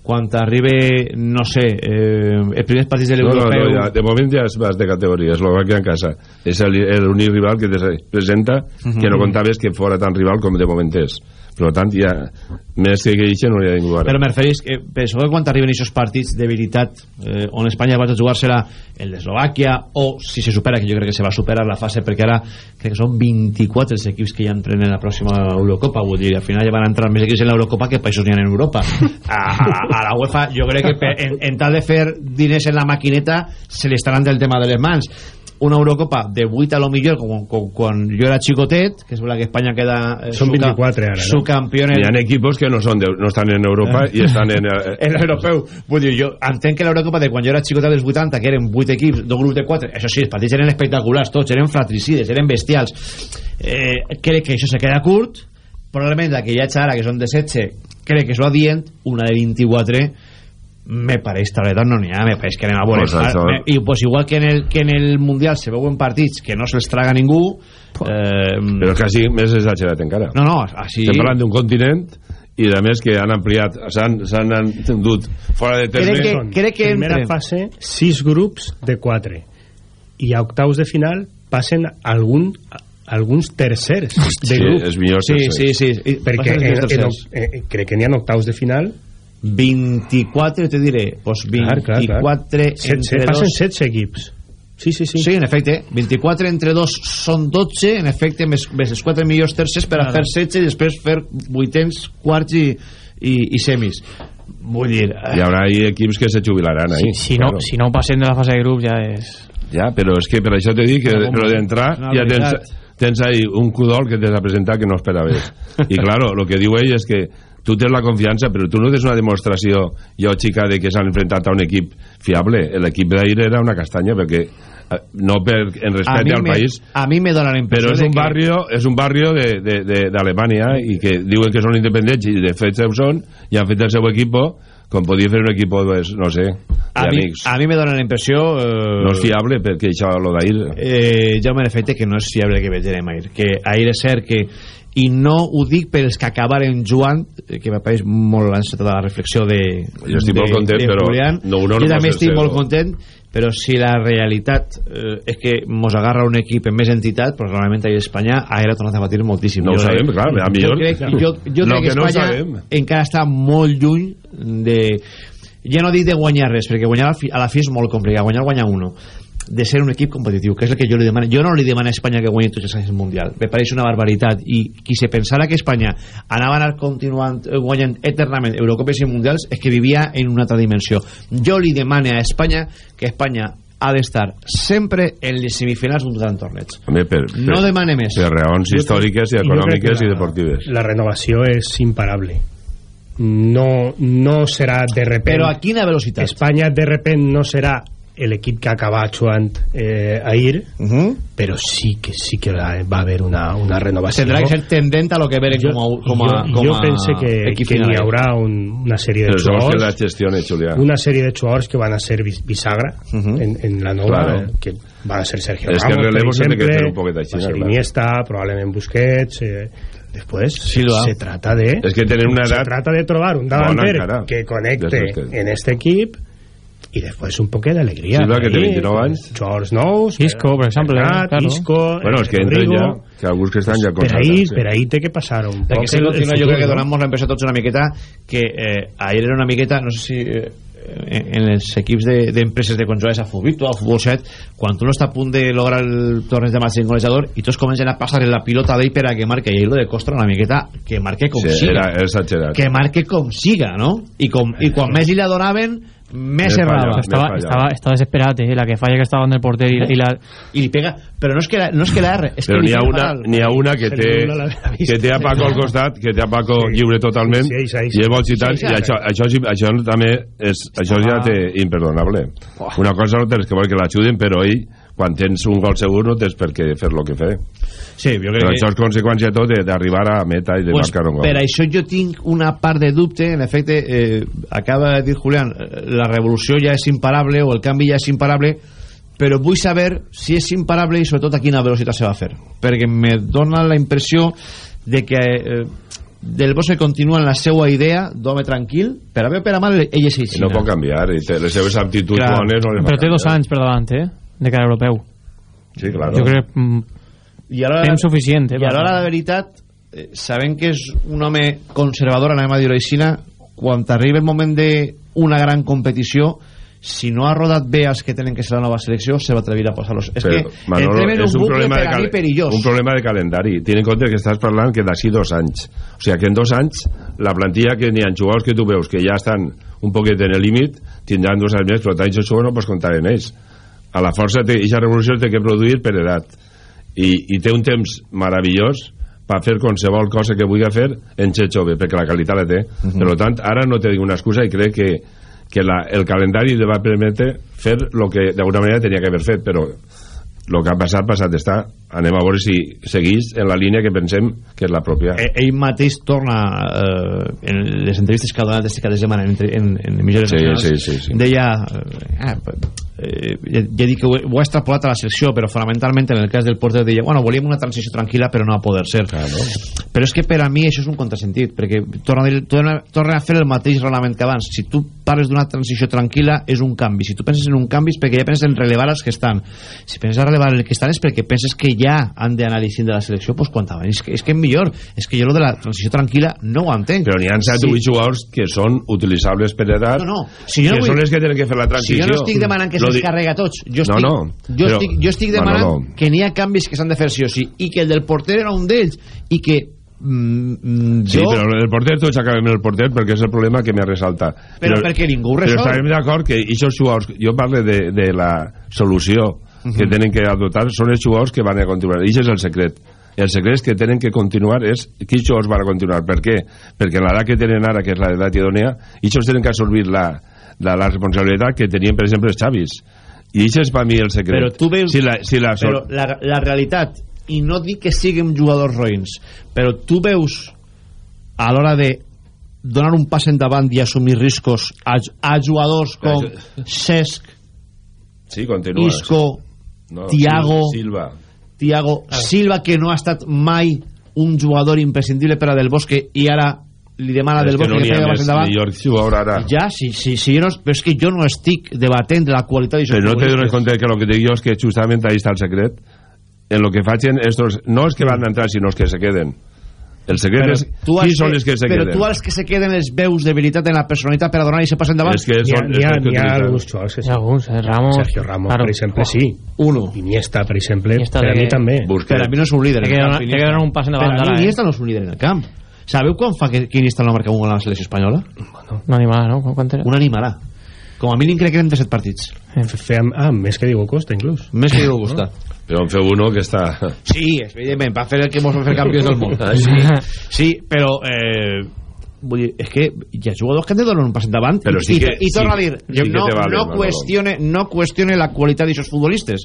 quan t'arribe no sé eh, els primers partits de No, no, l'europeu no, ja, de moment ja es vas de categoria Eslovàquia en casa és el- l'únic rival que te presenta Mhm. que no contaves que fora tan rival com de moment és per tant ja més que això no hi ha ningú ara Però me referís que penso que quan arriben aquests partits de veritat eh, on Espanya va a jugar-se-la el d'Eslovàquia o si se supera, que jo crec que se va superar la fase perquè ara crec que són 24 els equips que ja entren en la pròxima Eurocopa. Vull dir, al final ja van entrar més equips en l'Eurocopa que països n'hi ha en Europa. A, a, la, a la UEFA jo crec que per, en, en tal de fer diners en la maquineta se li estaran del tema de les mans una Eurocopa de 8 a lo millor com, com, quan jo era xicotet que és la que Espanya queda eh, Són subca- 24 ara, no? subcampió en hi ha equipos que no, són de, no estan en Europa i estan en... eh, *laughs* en l'europeu vull dir, jo entenc que l'Eurocopa de quan jo era xicotat dels 80 que eren 8 equips, dos grups de 4 això sí, els partits eren espectaculars tots, eren fratricides eren bestials. Eh, crec que això se queda curt. Probablement la que hi ha ara que són de 16 crec que és adient una de 24 me pareix tableta no n'hi ha, me pareix que anem a veure Pues això- me- i pues igual que en, el, que en el Mundial se veuen partits que no se'ls traga ningú eh, però quasi més exagerat encara no, no, així estem parlant d'un continent i a més que han ampliat s'han s'han dut fora de terme Són primera fase sis grups de 4 i a octaus de final passen algun, alguns tercers de Sí, grup. Sí, tercers. sí, sí. I Perquè els en, en, tercers. eh, crec que n'hi ha octaus de final 24, te diré, pues 24 Se, se entre passen dos... 16 equips. Sí, sí, sí. Sí, en efecte, 24 entre 2 són 12, en efecte, més, més els 4 millors tercers per a fer 16 i després fer vuitens, quarts i, i, i semis. Vull dir... Hi haurà ahí equips que se jubilaran ahí. Si no, si no passen de la fase de grups ja és... Ja, però és que per això te dic que Però com- però d'entrar ja tens, tens ahí un cudol que t'has presentat que no esperaves. *laughs* I claro, lo que diu ell és que tu tens la confiança, però tu no tens una demostració lògica de que s'han enfrentat a un equip fiable. L'equip d'ahir era una castanya, perquè eh, no per, en respecte al me, país, a mi me dóna la impressió però és un que- barrio, és un barrio de- de- de- d'Alemanya i que diuen que són independents i de fet ho són i han fet el seu equip com podia fer un equip pues, no sé, a mi, d'amics a mi me dóna la impressió eh, no és fiable perquè això lo d'ahir eh, Jaume, en efecte, que no és fiable que veiem ahir que ahir és cert que i no ho dic pels que acabaren jugant eh, que me pareix molt l'encetada la reflexió de Jo estic de, molt content, però Julián. no, uno no jo també ser estic cero. molt content però si la realitat eh, és que mos agarra un equip amb més entitat probablement ahir Espanya ahir ha tornat a batir moltíssim No ho Jo- sabem, clar, a jo millor- crec, jo, jo crec que que no ho Espanya encara està molt lluny de ja no dic de guanyar res perquè guanyar a la fi, a la fi és molt complicat guanyar guanyar uno de ser un equip competitiu, que és el que jo li demano. Jo no li demano a Espanya que guanyi tots els anys el Mundial. Me pareix una barbaritat. I qui se pensara que Espanya anava a anar continuant eh, guanyant eternament Eurocopes i Mundials és que vivia en una altra dimensió. Jo li demane a Espanya que Espanya ha d'estar sempre en les semifinals d'un gran torneig. També per, per, No demane més. per raons històriques i econòmiques que i la- deportives La renovació és imparable. No, no serà de repent... Però a quina velocitat? Espanya de repent no serà l'equip que acaba jugant eh, ahir, uh -huh. però sí que sí que va haver una, una renovació. Tendrà que ser tendent a lo que veren Jo- com a, com a, jo, com jo a pense que, equip que final. n'hi haurà un, una sèrie de però que la jugadors gestione Julià una sèrie de jugadors que van a ser bis- bisagra Uh -huh. en, en la nova Claro. que van a ser Sergio el Ramos relevo per se exemple, un poquet així, va ser clar. Iniesta probablement Busquets eh, después Silva. se trata de és que tenen una se edat trata de trobar un davanter que conecte en este equip i després un poquet d'alegria Silva, per que té ahí, 29 anys. jugadors nous Isco, per exemple, Bernat, claro. Isco bueno, és que entren ja que alguns que estan ja per ahí, sí. per ahí té que passar un poc que el- el jo futur, crec que no? donant-nos la impressió a tots una miqueta que eh, ahir era una miqueta no sé si eh, en, en els equips de- d'empreses de, de conjoles a Fubito, a Futbol 7 quan està a punt de lograr el torneig de màxim golejador i tots comencen a passar la pilota d'ell per a que marque i ell lo de Costra una miqueta que marque com sí, siga era exagerat que marque com siga no? i, com, i quan més li la donaven errava fallava. Estava, fallado. estava, estava desesperat, eh? La que falla que estava en el porter i, i la... i li pega però no és que la, no és que la erre és però que n'hi ha una, n'hi ha una que té que té a Paco al costat que té a Paco Sí. lliure totalment Sí, sí, sí. i és molt citant Sí, i sí. això, això, sí, això també és, això ja té imperdonable una cosa no tens que vol que l'ajuden però ell quan tens un gol segur no tens per què fer lo que fer sí, jo crec però que això és conseqüència tot de- d'arribar a meta i de pues marcar un gol per això jo tinc una part de dubte en efecte, eh, acaba de dir Julián eh, la revolució ja és imparable o el canvi ja és imparable però vull saber si és imparable i sobretot a quina velocitat se va fer perquè me dona la impressió de que eh, del Bosque continua en la seva idea d'home tranquil per a bé o per a mal ell és així no pot canviar i té les seves aptituds Clar. bones no les Però té dos anys per davant, eh? De cara europeu. sí, claro. Jo crec... mm, i alhora, Temps suficient, eh, i a per- l'hora de veritat eh, sabent que és un home conservador anem a dir-ho així quan arriba el moment d'una gran competició si no ha rodat bé els que tenen que ser la nova selecció se va atrevir a posar-los és Però, que Manolo, entrem en és un bucle problema per de a mi perillós. un problema de calendari. Tiene en compte que estàs parlant que d'ací dos anys. O sigui que en dos anys la plantilla que n'hi ha jugadors que tu veus que ja estan un poquet en el límit tindran dos anys més però tant això no pots comptar en ells a la força té, aquesta revolució té que produir per edat i, i té un temps meravellós per fer qualsevol cosa que vulgui fer en ser jove, perquè la qualitat la té uh -huh. per tant, ara no té ninguna excusa i crec que, que la, el calendari li va permetre fer el que d'alguna manera tenia que haver fet però el que ha passat, passat està anem a veure si seguís en la línia que pensem que és la pròpia eh, ell mateix torna eh, en les entrevistes que ha donat este cada setmana en, en, en emissores Sí, nacionals, sí, sí, sí. deia eh, ah, eh, ja dic que ho he, ho he extrapolat a la secció però fonamentalment en el cas del porter deia bueno, volíem una transició tranquil·la però no va poder ser. Claro. però és que per a mi això és un contrasentit perquè torna a, dir, torna, torna a fer el mateix raonament que abans. Si tu parles d'una transició tranquil·la és un canvi. Si tu penses en un canvi és perquè ja penses en relevar els que estan. Si penses en relevar els que estan és perquè penses que ja han d'anar dient de la selecció pues quan és que, és que és millor. És que jo lo de la transició tranquil·la no ho entenc. Però n'hi ha 7 o 8 jugadors que són utilitzables per edat no, no. Si jo que no vull... són els que tenen que fer la transició si jo no estic demanant que Lo se'ls di- carrega tots jo No, estic, no, jo, però- estic, jo estic demanant Manolo. que n'hi ha canvis que s'han de fer sí o sí i que el del porter era un d'ells i que mm, mm, Sí, jo però el porter, tots acabem el porter perquè és el problema que me ressalta. Però perquè ningú ho Però resol. estarem d'acord que aquests jugadors, jo parlo de, de la solució que tenen que adoptar, són els jugadors que van a continuar. I és el secret. El secret és que tenen que continuar és quins jugadors van a continuar. Per què? Perquè l'edat que tenen ara, que és l'edat idònea, ells tenen que absorbir la, la, la responsabilitat que tenien, per exemple, els Xavis. I això és per mi el secret. Però tu veus- Si la, si la, però la, la realitat i no dic que siguem jugadors roïns però tu veus a l'hora de donar un pas endavant i assumir riscos a, a jugadors com Cesc, Sí, continua. Isco No, Thiago Sil- Silva. Thiago Silva que no ha estat mai un jugador imprescindible per a Del Bosque i ara li demana a És Del que no que ha pega més endavant millor jugador ara. ja, sí, sí, sí, jo no, però és que jo no estic debatent de la qualitat d'això Però no te dones compte que el que dic jo és que justament ahí està el secret en lo que facin estos no és que van a entrar sinó els que se queden el secret és tu qui són que- els que se però queden tu als que se queden els veus debilitat en la personalitat per a donar i se passen endavant És que són- N'hi ha, és que n'hi ha alguns sí. Hi ha alguns, eh? Ramos, Sergio Ramos, claro. per exemple, sí. Uno. Iniesta, per exemple, Iniesta per a de- mi també. per a mi no és un líder Té que el donar- un pas endavant per a mi eh? Iniesta no és un líder en el camp sabeu quan fa que, que Iniesta no marca un gol a la selecció espanyola? No animarà, no? Quan- Quant era? un animarà com a mínim crec que eren de 7 partits Fem, ah, més que Diego Costa, inclús. més que Diego Costa *laughs* però en feu uno que està Sí, evidentment, va fer el que mos va fer campions del món. Ah, Sí, sí però eh, vull dir, és que hi ha jugadors que han de donar un pas endavant Però sí i, que- i torna sí- a dir, sí que no, vale, no, Manolo. qüestione, no qüestione la qualitat d'aixòs futbolistes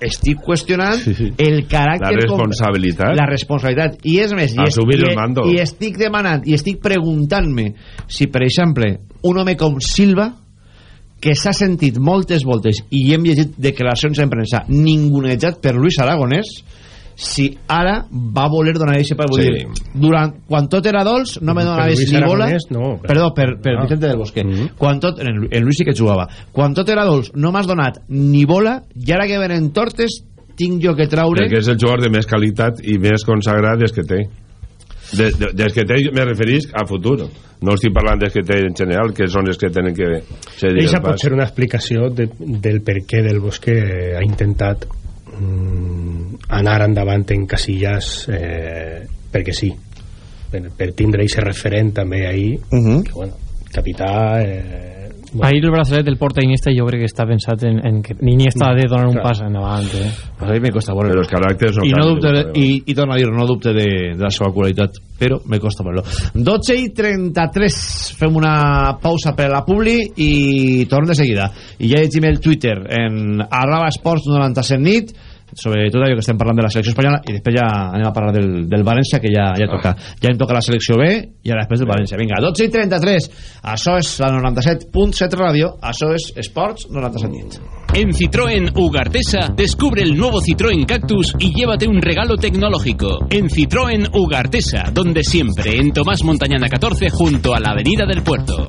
estic qüestionant el caràcter La com- responsabilitat. la responsabilitat i és més i, i, el mando. i estic demanant i estic preguntant-me si per exemple un home com Silva que s'ha sentit moltes voltes i hem llegit declaracions en premsa ningunejat per Luis Aragonès si ara va voler donar aquest pas vull Sí. dir, durant, quan tot era dolç no me Per donaves ni bola Aragonès, no, per- perdó, per, per Ah. Vicente del Bosque Mm-hmm. quan tot, en, en Luis sí que jugava quan tot era dolç no m'has donat ni bola i ara que venen tortes tinc jo que traure perquè és el jugador de més qualitat i més consagrat des que té de, de, des que té me referís a futur no estic parlant des que té en general que són els que tenen que cedir Eixa pot ser una explicació de, del per què Del Bosque ha intentat mm, anar endavant en Casillas eh, perquè sí per, per tindre aquest referent també ahir uh -huh. que bueno, capità eh, Ahir el braçalet del porta Iniesta jo crec que està pensat en, en que Iniesta ha de donar un Clar. pas endavant eh? a mi me costa veure però els caràcters no i, no dubte, però- i, i torno a dir, no dubte de, de la seva qualitat però me costa veure 12 i 33 fem una pausa per a la Publi i tornem de seguida i ja llegim el Twitter en arroba esports 97 nit sobre tot allò que estem parlant de la selecció espanyola i després ja anem a parlar del, del València que ja, ja toca. Ja em toca la selecció B i ara després del València vinga, 12 i 33 això és la 97.7 ràdio. Això és esports 97 nit En Citroën Ugartesa, descubre el nuevo Citroën Cactus y llévate un regalo tecnológico. En Citroën Ugartesa, donde siempre, en Tomás Montañana 14, junto a la Avenida del Puerto.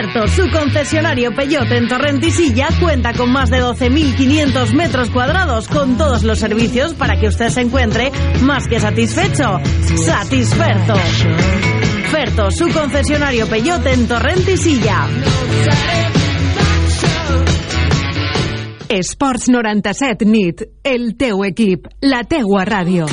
Ferto, su concesionario Peyote en Torrentisilla, cuenta con más de 12.500 metros cuadrados con todos los servicios para que usted se encuentre más que satisfecho. Satisferto. Ferto, su concesionario Peyote en Torrentisilla. Esports 97 nit, el teu equip, la teua ràdio.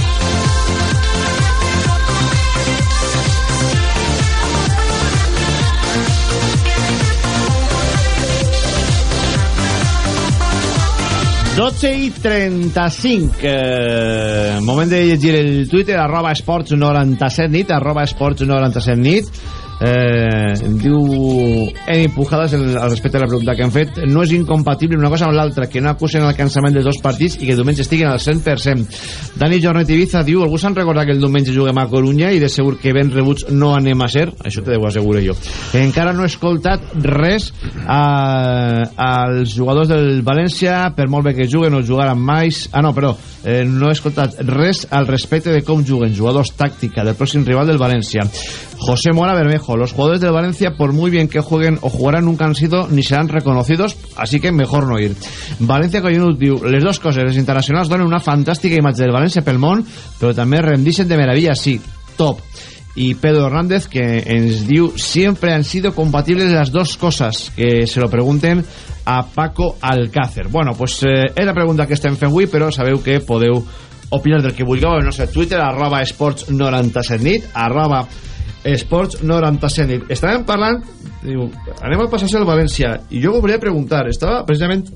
Dotze i 35 eh, moment de llegir el Twitter arroba esports 97 nit arroba esports 97 nit eh, diu Emi Pujadas el, al respecte de la pregunta que han fet no és incompatible una cosa amb l'altra que no acusen el cansament de dos partits i que diumenge estiguin al 100% Dani Jornet Ibiza diu algú s'han recordat que el diumenge juguem a Corunya i de segur que ben rebuts no anem a ser? Això te ho asseguro jo. Encara no he escoltat res a, als jugadors del València per molt bé que juguen o jugaran mai ah no, però eh, no he escoltat res al respecte de com juguen jugadors tàctica del pròxim rival del València José Mora Bermejo, los jugadores del Valencia, por muy bien que jueguen o jugarán, nunca han sido ni serán reconocidos, así que mejor no ir. Valencia Collonut diu, les dos coses, les internacionals donen una fantàstica imatge del València pel món, però també rendixen de meravella, sí, top. Y Pedro Hernández, que ens diu, siempre han sido compatibles las dos cosas, que se lo pregunten a Paco Alcácer. Bueno, pues eh, és la pregunta que estem fent avui, però sabeu que podeu opinar del que vulgueu en el nostre Twitter, arroba esports 97 nit, arroba Esports 97 nit. Estàvem parlant, diu, anem a passar-se al València, i jo volia preguntar, estava precisament,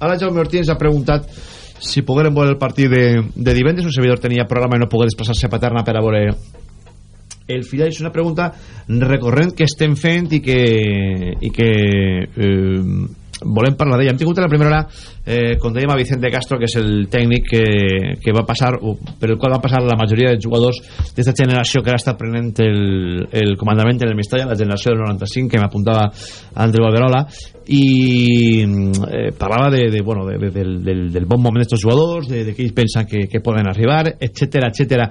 ara Jaume Ortiz ens ha preguntat si poguérem veure el partit de, de divendres, un servidor tenia programa i no pogué desplaçar-se a Paterna per a veure el final és una pregunta recurrent que estem fent i que, i que eh, volem parlar d'ella. Hem tingut la primera hora, eh, com dèiem, a Vicente Castro, que és el tècnic que, que va passar, per el qual va passar la majoria de jugadors d'aquesta generació que ara està prenent el, el comandament en el Mestalla, la generació del 95, que m'apuntava Andreu Alberola, i eh, parlava de, de, bueno, de, de, del, del, bon moment d'estos jugadors, de, de que ells pensen que, que poden arribar, etc etc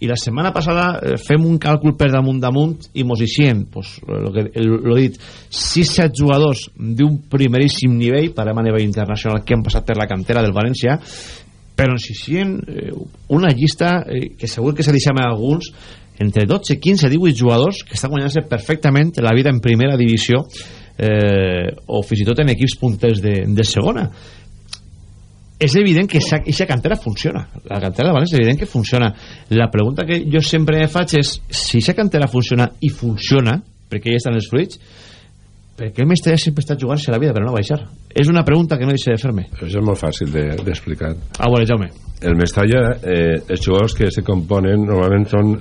i la setmana passada eh, fem un càlcul per damunt damunt i mos eixien pues, lo que lo dit 6-7 jugadors d'un primeríssim nivell per a nivell internacional que han passat per la cantera del València però ens eixien eh, una llista eh, que segur que se deixava alguns entre 12, 15, 18 jugadors que estan guanyant-se perfectament la vida en primera divisió eh, o fins i tot en equips punters de, de segona és evident que aquesta cantera funciona. La cantera de València és evident que funciona. La pregunta que jo sempre faig és si aquesta cantera funciona i funciona perquè ja estan els fruits? Per què el Mestalla sempre està jugant-se la vida per no baixar? És una pregunta que no deixa de fer-me. Això és molt fàcil d'explicar. De, ah, bueno, Jaume. El Mestalla, eh, els jugadors que se componen normalment són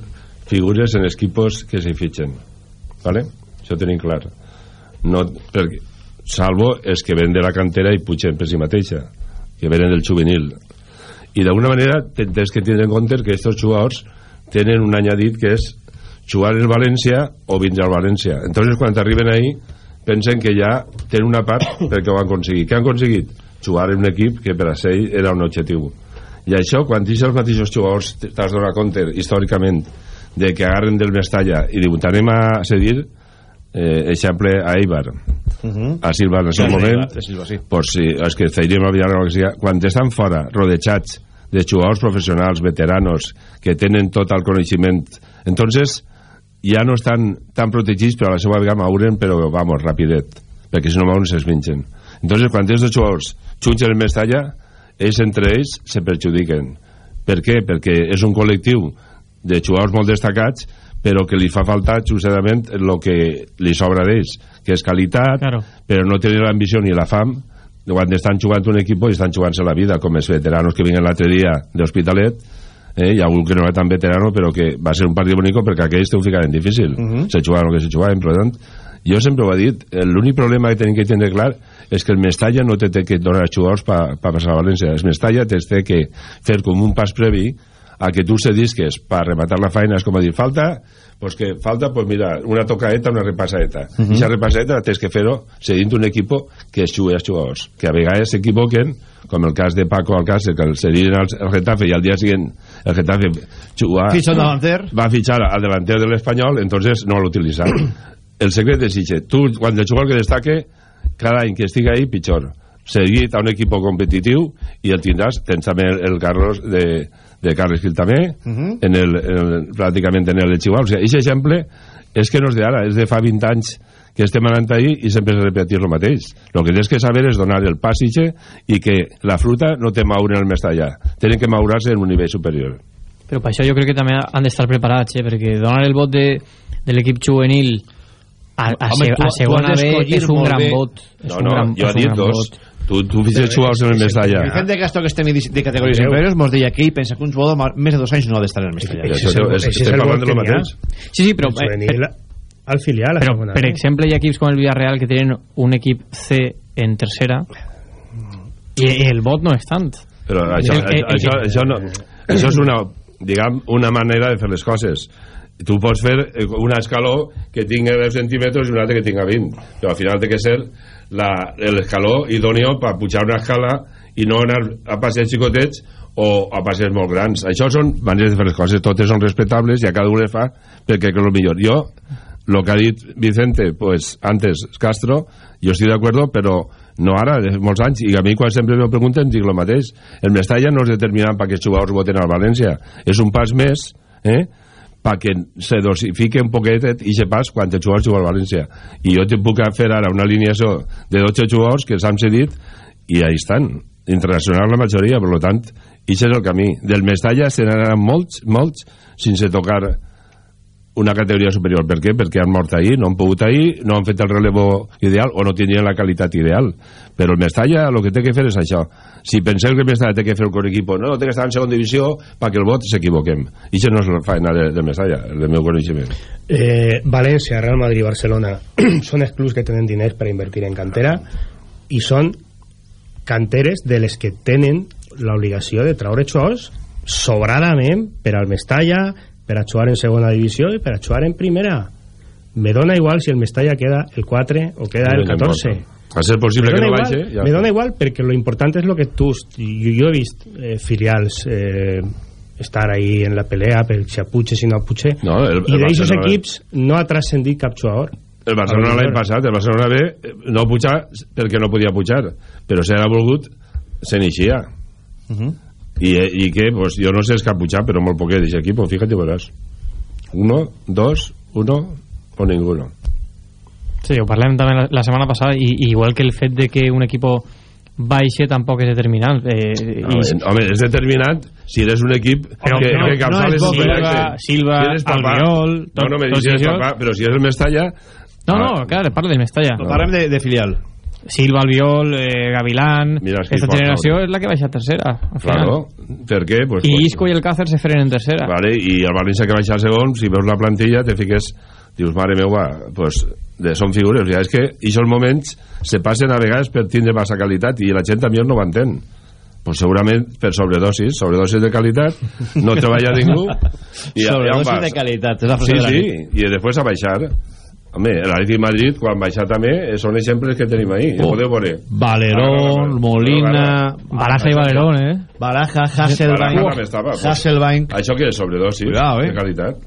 figures en equipos que se fitxen ¿vale? això ho tenim clar. No, perquè, salvo els que ven de la cantera i pugen per si mateixa que venen del juvenil. I d'alguna manera tens que tindre en compte que aquests jugadors tenen un añadit que és jugar en València o vindre al València. Entonces quan arriben ahí pensen que ja tenen una part perquè ho han aconseguit. Què han aconseguit? jugar en un equip que per a ser era un objectiu. I això quan tens els mateixos jugadors t'has donat compte històricament de que agarren del Mestalla i diuen anem a cedir eh, exemple a Eibar uh -huh. a Silva en el seu moment Silva, sí. pues, sí, és que Zairim el Villarreal quan estan fora rodejats de jugadors professionals, veteranos que tenen tot el coneixement entonces ja no estan tan protegits però a la seva vegada mauren però vamos, rapidet perquè si no mauren se'ls mengen entonces quan tens dos jugadors xunxen el Mestalla ells entre ells se perjudiquen per què? perquè és un col·lectiu de jugadors molt destacats però que li fa falta justament el que li sobra d'ells que és qualitat Claro. però no tenen l'ambició ni la fam quan estan jugant un equip i estan jugant-se la vida com els veteranos que vinguen l'altre dia d'Hospitalet eh, hi ha algun que no era tan veterano però que va ser un partit bonic perquè aquells te ho ficaven difícil uh -huh. se jugaven el que se jugaven per tant jo sempre ho he dit l'únic problema que tenim que tenir clar és que el Mestalla no te té que donar jugadors per pa passar a València el Mestalla te té que fer com un pas previ a que tu cedisques per rematar la feina és com a dir falta pues que falta, pues mira, una tocaeta, una repasaeta. Uh -huh. I esa repasaeta tens que fer-ho cedint un equipo que es jugui als jugadors. Que a vegades s'equivoquen, com el cas de Paco Alcácer, que el cedien al, Getafe i al dia siguiente el Getafe jugà, un davanter. va fitxar al delanter de l'Espanyol, entonces no l'ha utilitzat. *coughs* el secret és ixe. Tu, quan el jugador que destaque, cada any que estigui ahí, pitjor. Seguit a un equip competitiu i el tindràs, tens també el, el Carlos de, de Carles Gil també, uh -huh. en el, en el, pràcticament en el Chihuahua. O sigui, aquest exemple és que no és d'ara, és de fa 20 anys que estem anant ahí i sempre es repetir el mateix. El que tens que saber és donar el passatge i que la fruta no te maure en el mestallà. Tenen que maurar-se en un nivell superior. Però per això jo crec que també han d'estar preparats, eh? perquè donar el vot de, de l'equip juvenil a, a, Home, se, tu- a tu segona B és un gran bé. vot. És No, un no, gran, jo he dit dos. vot. Tu, tu fixes jugadors en el Mestalla. Vicente Castro, que estem de, de categories inferiors, mos deia que ell pensa que un jugador més de dos anys no ha d'estar en el Mestalla. Estem el parlant de lo mateix. Sí, sí, però... Juvenil al filial, a Però, segona per exemple, hi ha equips com el Villarreal que tenen un equip C en tercera i, el vot no és tant. Però això, El- el- això, això, no, això és una, diguem, una manera de fer les coses. Tu pots fer eh, una escaló que tinga 10 centímetres i una altra que tinga 20. Però al final té que ser l'escaló idòneo per pujar una escala i no anar a passeig xicotets o a passeig molt grans. Això són maneres de fer les coses. Totes són respectables i a cada un les fa perquè creu el millor. Jo, lo que ha dit Vicente, pues antes Castro, jo estic d'acord, però no ara, de molts anys, i a mi quan sempre me pregunten dic el mateix. El Mestalla no és determinant perquè els jugadors voten al València, és un pas més, eh?, perquè se dosifique un poquet i se pas quan els jugadors juguen al València. I jo te puc fer ara una alineació de 12 jugadors que s'han cedit i ahí estan, internacional la majoria, per tant, i és el camí. Del Mestalla se n'anaran molts, molts, sense tocar una categoria superior. Per què? Perquè han mort ahir, no han pogut ahir, no han fet el relevo ideal o no tindrien la qualitat ideal. Però el Mestalla el que té que fer és això. Si penseu que el Mestalla té que fer un equip, no, té que estar en segona divisió perquè el vot s'equivoquem. I això no és la feina de, del Mestalla, el meu coneixement. Eh, València, Real Madrid Barcelona *clears throat* són els clubs que tenen diners per invertir en cantera i són canteres de les que tenen l'obligació de traure jugadors sobradament per al Mestalla, per a jugar en segona divisió i per a jugar en primera. Me dona igual si el Mestalla queda el 4 o queda el No 14. importa. A ser possible que no igual, ja me dona igual perquè lo important és lo que tu jo, jo he vist eh, filials eh, estar ahí en la pelea per si apuche, si no apuche No, el- i d'aixos Barcelona- equips no ha transcendit cap jugador El Barcelona l'any passat, el Barcelona B eh, no pujar perquè no podia pujar, però si era volgut se n'eixia. I, eh, I què? Pues jo no sé pujat, però molt poquet d'aquest equip, fíjate, veuràs. Uno, dos, uno o ninguno. Sí, ho parlem també la, la setmana passada i, i igual que el fet de que un equip baixe tampoc és determinant eh, No, i, home, és determinant si eres un equip Però que, no, que capçales no Silva. Silva, Si eres papà- Albiol, no, tot- no me tots dius eres papà, però si és el Mestalla no, no, clar, parla del Mestalla No. Parlem de, de filial. Silva, Albiol, eh, Gavilán Mira, és que esta generació és la que baixa a tercera al final. Claro, per què? Pues, i pues, Isco i el Cácer se frenen en tercera Vale, i el València que baixa a segon, si veus la plantilla, te fiques, dius, mare meva, pues, de, són figures. Ja és que aquests moments se passen a vegades per tindre massa qualitat i la gent també no ho entén. Pues segurament per sobredosis, sobredosis de qualitat, no treballa ningú. *laughs* I Sobredosis de qualitat, és la frase Sí, de la sí, i després a baixar. Home, l'Atlètic de Madrid, quan baixa també, són exemples que tenim ahí. Oh. Podeu veure. Valerón, Molina... Baraja i Valerón, eh? Baraja, Baraja Hasselbank... també estava. Hasselbank... Això que és sobredosis Cuidado, eh. de qualitat.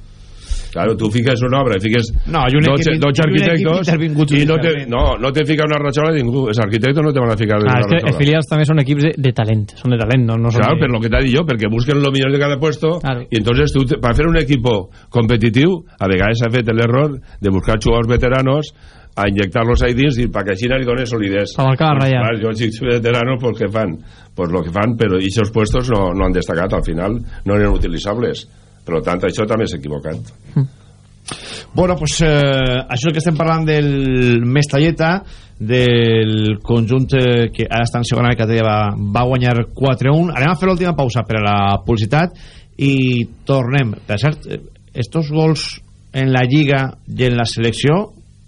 Claro, tu fiques una obra i fiques No, i un dotze, equip- dotze i un equip arquitectos i no te, no, no te fica una ratxola ningú. Els arquitectos no te van a ficar Ah, una ratxola. filials també són equips de, de talent són de talent, no, no són Claro, de... per lo que t'ha dit jo, perquè busquen lo millor de cada puesto Claro. i entonces tu, per fer un equipo competitiu, a vegades s'ha fet l'error de buscar jugadors veteranos a inyectar-los ahí dins i perquè així li dones solidesa. Pa marcar la ratlla. Clar, jo si soy veterano, pues què fan? Pues lo que fan, però aquests puestos no, no han destacat, al final no eren utilitzables. Per tant, això també és equivocat. Bueno, pues eh, això és el que estem parlant del Mestalleta, del conjunt eh, que ara està en segona categoria, va, va guanyar 4-1. Anem a fer l'última pausa per a la publicitat i tornem. Per cert, eh, estos gols en la Lliga i en la selecció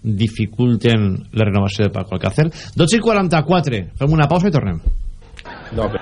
dificulten la renovació de Paco Alcácer. 12 i 44. Fem una pausa i tornem. No, però...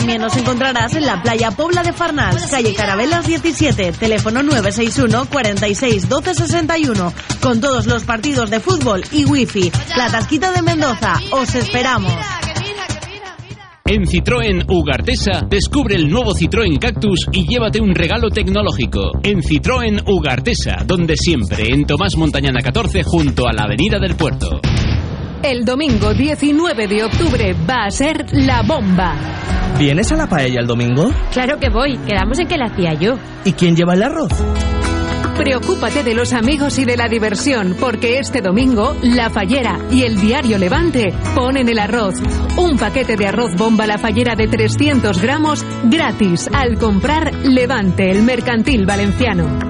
También nos encontrarás en la playa Pobla de Farnals, calle Carabelas 17, teléfono 961 46 12 61, con todos los partidos de fútbol y wifi. La Tasquita de Mendoza, os esperamos. En Citroën Ugartesa, descubre el nuevo Citroën Cactus y llévate un regalo tecnológico. En Citroën Ugartesa, donde siempre, en Tomás Montañana 14, junto a la Avenida del Puerto. El domingo 19 de octubre va a ser la bomba. ¿Vienes a la paella el domingo? Claro que voy, quedamos en que la hacía yo. ¿Y quién lleva el arroz? Preocúpate de los amigos y de la diversión, porque este domingo La Fallera y el Diario Levante ponen el arroz. Un paquete de arroz bomba La Fallera de 300 gramos gratis al comprar Levante, el mercantil valenciano.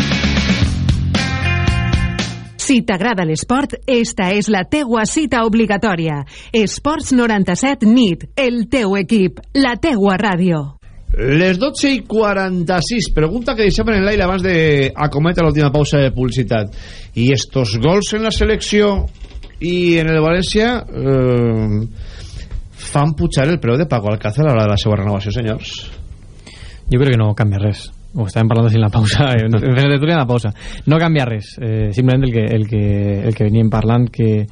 Si t'agrada l'esport, esta és la teua cita obligatòria. Esports 97 NIT, el teu equip, la teua ràdio. Les 12 i 46 pregunta que deixem en l'aire abans d'acometre l'última pausa de publicitat i estos gols en la selecció i en el València eh, fan pujar el preu de Paco Alcácer a l'hora de la seva renovació senyors jo crec que no canvia res ho estàvem parlant sin la pausa en la tertúlia en la pausa no canvia res eh, simplement el que, el, que, el que veníem parlant que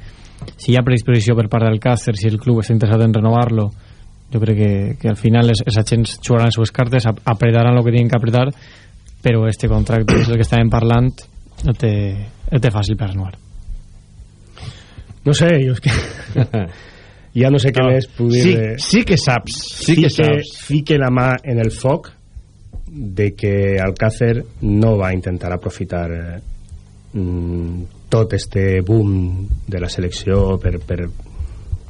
si hi ha predisposició per part del Càcer si el club està interessat en renovar-lo jo crec que, que al final els, els agents jugaran les seves cartes apretaran el que tenen que apretar però este contracte és el que estàvem parlant no té, no té fàcil per renovar no sé, jo és que *laughs* ja no sé què No. més puc dir Sí- sí que saps, sí que saps. fique la mà en el foc de que Alcácer no va intentar aprofitar eh, mm, tot este boom de la selecció per, per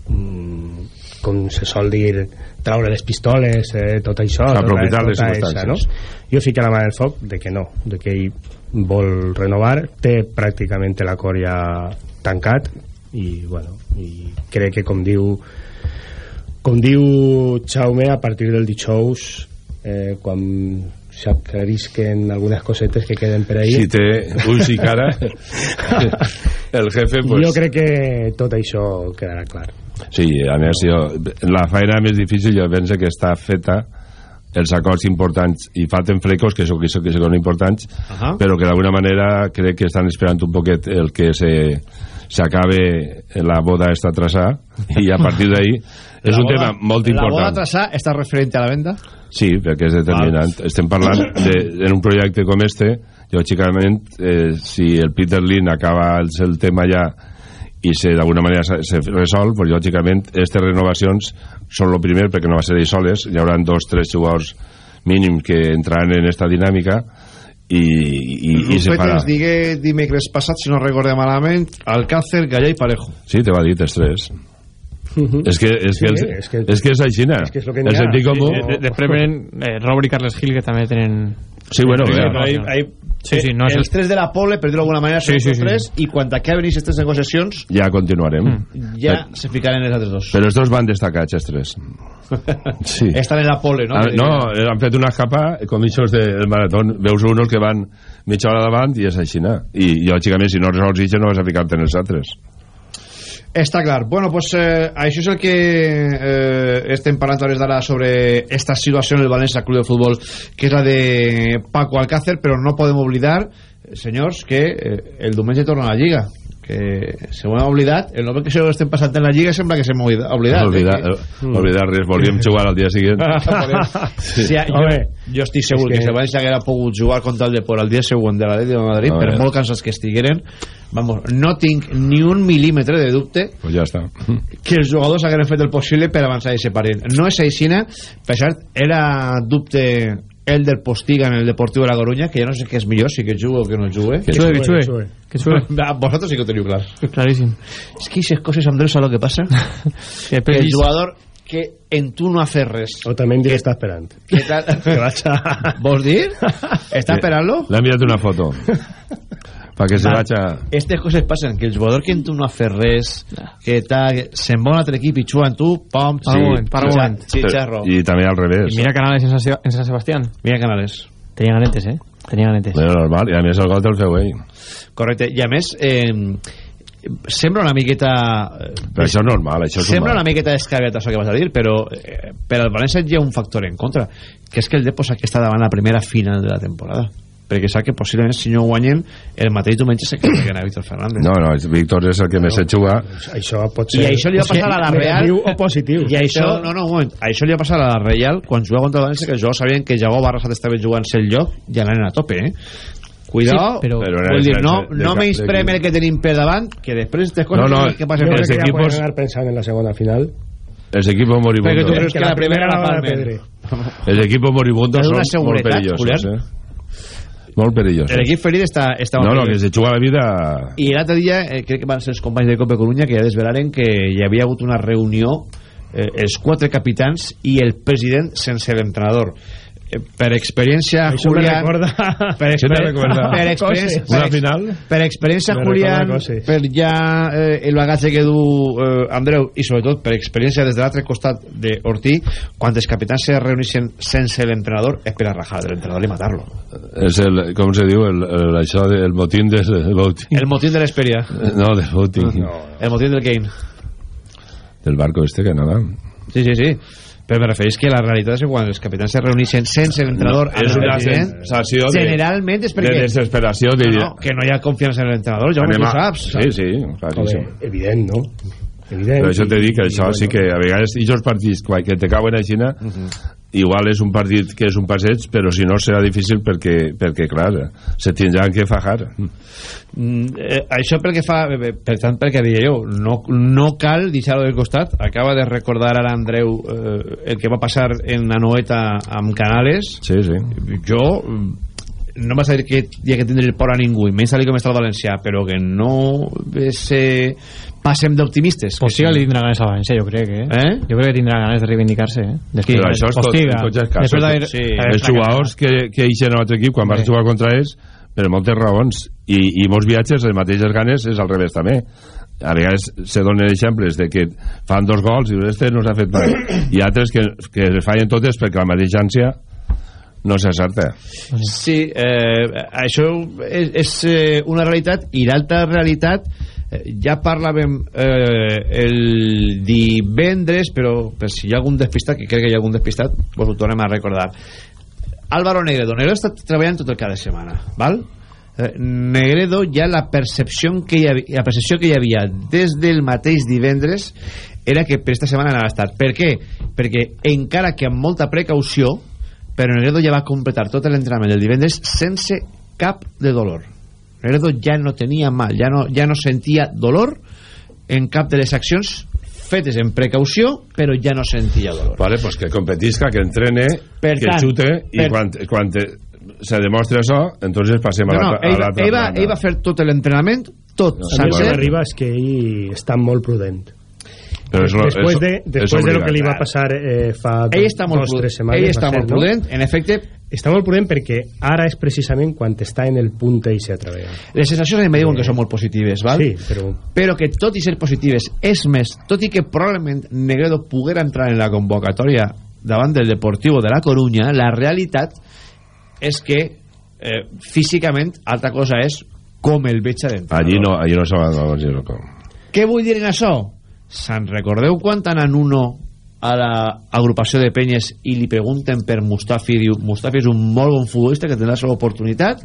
mm, com se sol dir traure les pistoles eh, tot això tota- Aprofitar les tota circumstàncies. eixa, no? jo fique la mà en el foc de que no de que ell vol renovar té pràcticament l'acord ja tancat i, bueno, i crec que com diu com diu Jaume a partir del dijous eh, quan s'aclarisquen algunes cosetes que queden per ahir Si té ulls i cara, *laughs* el jefe, pues... jo crec que tot això quedarà clar Sí, a més, jo, la feina més difícil jo penso que està feta els acords importants i falten flecos que, són, que, són, que són importants Ajá. però que d'alguna manera crec que estan esperant un poquet el que se s'acabe la boda esta traçà i a partir d'ahí *laughs* és un tema molt La boda important trasà està referent a la venda? Sí, perquè és determinant. Estem parlant de, en un projecte com este, lògicament, eh, si el Peter Lin acaba el, el tema ja i se d'alguna manera se, se resol, pues, lògicament, aquestes renovacions són el primer perquè no va ser ell soles, hi haurà dos, tres jugadors mínim que entraran en esta dinàmica i, i, i se farà. ens digué dimecres passat, si no recordem malament, Alcácer, Gallà i Parejo. Sí, te va dir els tres. És que és, Sí, que, els, és que- és que és així, és que és lo que n'hi el ha, sí, comú sí. De- Després venen eh, Robert i Carles Gil que també tenen Sí, bueno, Sí, però ahí- ahí- sí, sí, no és els el- tres de la pole, per dir-ho d'alguna manera, Sí, són sí, els sí. tres, i quan acaben aquestes negociacions, ja continuarem ja se ficaran els altres dos. però els dos van destacar, els tres *laughs* sí. Estan en la pole, no? Ah, no, eh, han fet una escapa com eixos del maratón veus uns que van mitja hora davant i és així no? i lògicament si no resols això no vas a ficar-te en els altres Està clar. Bueno, pues eh, això és el que eh, estem parlant a hores d'ara sobre esta situació en el València Club de Futbol, que és la de Paco Alcácer, però no podem oblidar, eh, senyors, que eh, el diumenge torna a la Lliga que se hem oblidat el nom que se estem passant en la Lliga sembla que s'hem oblidat, oblidat oblidar, eh? eh, oblidar res volíem jugar al dia següent *laughs* sí. Sí, jo, jo estic segur És que, que- si el València haguera pogut jugar contra el Depor al dia següent de l'Atlètic de Madrid, per molt cansats que estigueren vamos, no tinc ni un mil·límetre de dubte pues ja està. que els jugadors hagueren fet el possible per avançar i separar no és aixina per cert era dubte el del Postiga en el Deportiu de la Coruña que ja no sé què és millor, si que jugue o que no jugue Que jugue, que jugue. Que jugue. *laughs* Va, vosaltres sí que ho teniu clar Claríssim. és que aquestes coses Andrés saps el que passa *laughs* Que que el jugador que en tu no ha fet res o també em diré està esperant que tal? *laughs* que vaig a... vols dir? està esperant-lo? l'ha enviat una foto perquè se Va. vaig a... Estas coses passen, que el jugador que tu no ha fet res, que tal, se'n va a un altre equip i juga amb tu, pom, Para un moment, para un moment. xitxarro. I també al revés. Y mira Canales en San, en San Sebastián. Mira Canales. Tenía ganetes, ¿eh? Tenía ganetes. Bueno, normal, i a més el gol te'l feu ell. Correcte, i a més, eh, sembla una miqueta... eh, Però això és normal, això és Sembla humà. una miqueta descabellat això que vas a dir, però eh, per al València hi ha un factor en contra, que és que el Depor que està davant la primera final de la temporada perquè sap que possiblement si no guanyen el mateix diumenge se carreguen *coughs* a Víctor Fernández No, no, Víctor és el que més se juga. Això pot i això li va *laughs* passar a la Real o positiu. i això, no, no, un moment, això li va passar a la Real quan jugava contra el València que els jugadors sabien que Jago Barrasat estava jugant-se el lloc i anaven a tope eh? cuidado Sí, però- Però era vull dir, no, de- no de- menys prem el que tenim per davant que després de coses No, no, que passen Yo per creo que ya equipos- pueden ganar pensando en la segunda final. Els equipos perquè tu moribundos. creus que la primera la van a palmen perdre. Els equipos moribundos són una molt perillosos, Julián. eh? Molt perillosos. l'equip ferit està, està No, no, que se juga la vida... i l'altre dia eh, crec que van ser els companys de Copa Corunya que ja desvelaren que hi havia hagut una reunió eh, els quatre capitans i el president sense l'entrenador. Eh, per experiència Això Julián per, recuerda? per experiència per, final? per experiència Julián per ja eh, el bagatge que du eh, Andreu i sobretot per experiència des de l'altre costat d'Ortí quan els capitans se reuneixen sense l'entrenador és per a rajar de l'entrenador i matar-lo És el, com se diu, el, el, això del motín de... El motín. el motín de l'Esperia No, del motín. el motín del Kane Del barco este que nada. Sí, sí, sí. Però me refereix que la realitat és que quan els capitans se reuneixen sense l'entrenador No, és una sensació de- generalment és perquè de desesperació de- no, no, que no hi ha confiança en l'entrenador ja a- saps Sí, sí, claríssim. Joder, evident, no? Evident. Però això te dic que això I, sí que a vegades i els partits quan que te cauen a Xina igual és un partit que és un passeig però si no serà difícil perquè, perquè clar, se tindran que fajar. Mm, eh, això pel que fa eh, per tant pel que deia jo no, no cal deixar-ho del costat. Acaba de recordar ara Andreu eh, el que va passar en la noeta amb Canales. Sí, sí. jo mm, no vas a dir que hi ha que tindre el por a ningú i menys tal com està el valencià però que no és, eh, passem d'optimistes Postiga li tindrà ganes a Valencia, yo creo que. ¿Eh? Yo creo que tindrà ganes de reivindicarse. ¿eh? Después però de- això és tot, Postiga. tots els casos d'haver- Sí. els jugadors que, que eixen a l'altre equip quan vas jugar contra ells per moltes raons i, i molts viatges les mateixes ganes és al revés també a vegades se donen exemples de que fan dos gols i este no s'ha fet mai i altres que, que es fallen totes perquè la mateixa ànsia no s'acerta Sí, eh, això és, és eh, una realitat i l'altra realitat eh, ja parlàvem eh, el divendres però per si hi ha algun despistat que crec que hi ha algun despistat pues ho tornem a recordar Álvaro Negredo Negredo està treballant tot el cada setmana val? Eh, Negredo ja la percepció que hi havia, la percepció que hi havia des del mateix divendres era que per esta setmana anava a estar per què? perquè encara que amb molta precaució però Negredo ja va completar tot l'entrenament del divendres sense cap de dolor Negredo ja no tenia mal ja no, ja no sentia dolor en cap de les accions fetes en precaució però ja no sentia dolor vale, pues que competisca, que entrene Per que tant, xute i per- quan, quan te, se demostra això entonces passem no, no, a l'altra ell, va, banda. ell va fer tot l'entrenament tot A mi el que sencer m'arriba és que ell està molt prudent. Però és lo- después és- de, és después de lo que li va passar eh, fa ell està molt, dos, tres setmanes ell està ser, molt no? prudent en efecte està molt prudent perquè ara és precisament quan està en el punt i se atreve les sensacions a mi me diuen que són molt positives val? sí, però però que tot i ser positives és més, tot i que probablement Negredo poguera entrar en la convocatòria davant del Deportivo de la Coruña la realitat és que eh, físicament altra cosa és com el veig adentro allí no, allí no se va no, no, com. què vull dir en això? Se'n recordeu quan anant uno a l'agrupació de penyes i li pregunten per Mustafi diu Mustafi és un molt bon futbolista que tindrà la seva oportunitat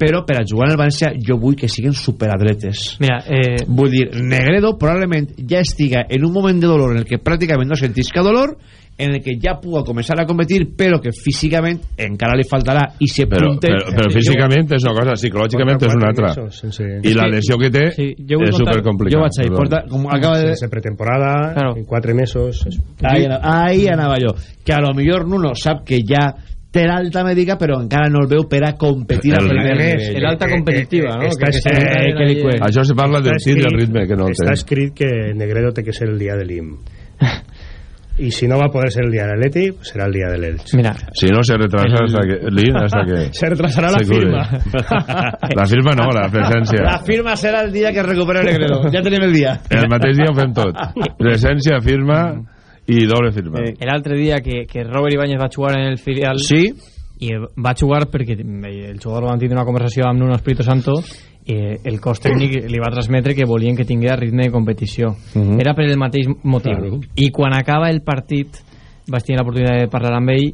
però per a jugar en el València jo vull que siguin superatletes. Mira, eh, vull dir, Negredo probablement ja estiga en un moment de dolor en el que pràcticament no sentisca dolor en el que ja puga començar a competir però que físicament encara li faltarà i se però, punte però, però físicament és una cosa psicològicament és una altra i la lesió que té Sí, jo és supercomplicat jo vaig ahí, porta- com acaba de- sense pretemporada Claro. en quatre mesos és- ahí, ahí anava jo que a lo millor Nuno sap que ja té l'alta mèdica però encara no el veu per a competir El- nivell. El alta competitiva, ¿no? Està Que- escrit- encarguen que li això se parla del i del ritme que no el té. està escrit que Negredo té que ser el dia de l'IM y si no va a poder ser el día del Atleti, pues será el día del Elche. Mira, Si no se retrasa hasta que, Lin, hasta que *laughs* Se retrasará la cure. firma. *laughs* La firma no, la presència. La firma serà el dia que recupera el Negredo. Ja tenim el dia. El mateix dia ho fem tot. *laughs* Presència, firma i doble firma. L'altre dia que, que Robert Ibáñez va jugar en el filial... Sí. I va jugar perquè el jugador va tindre una conversació amb Nuno Espíritu Santo i el cos tècnic li va transmetre que volien que tingués ritme de competició. Mhm. Era per el mateix motiu. Claro. I quan acaba el partit vaig tenir l'oportunitat de parlar amb ell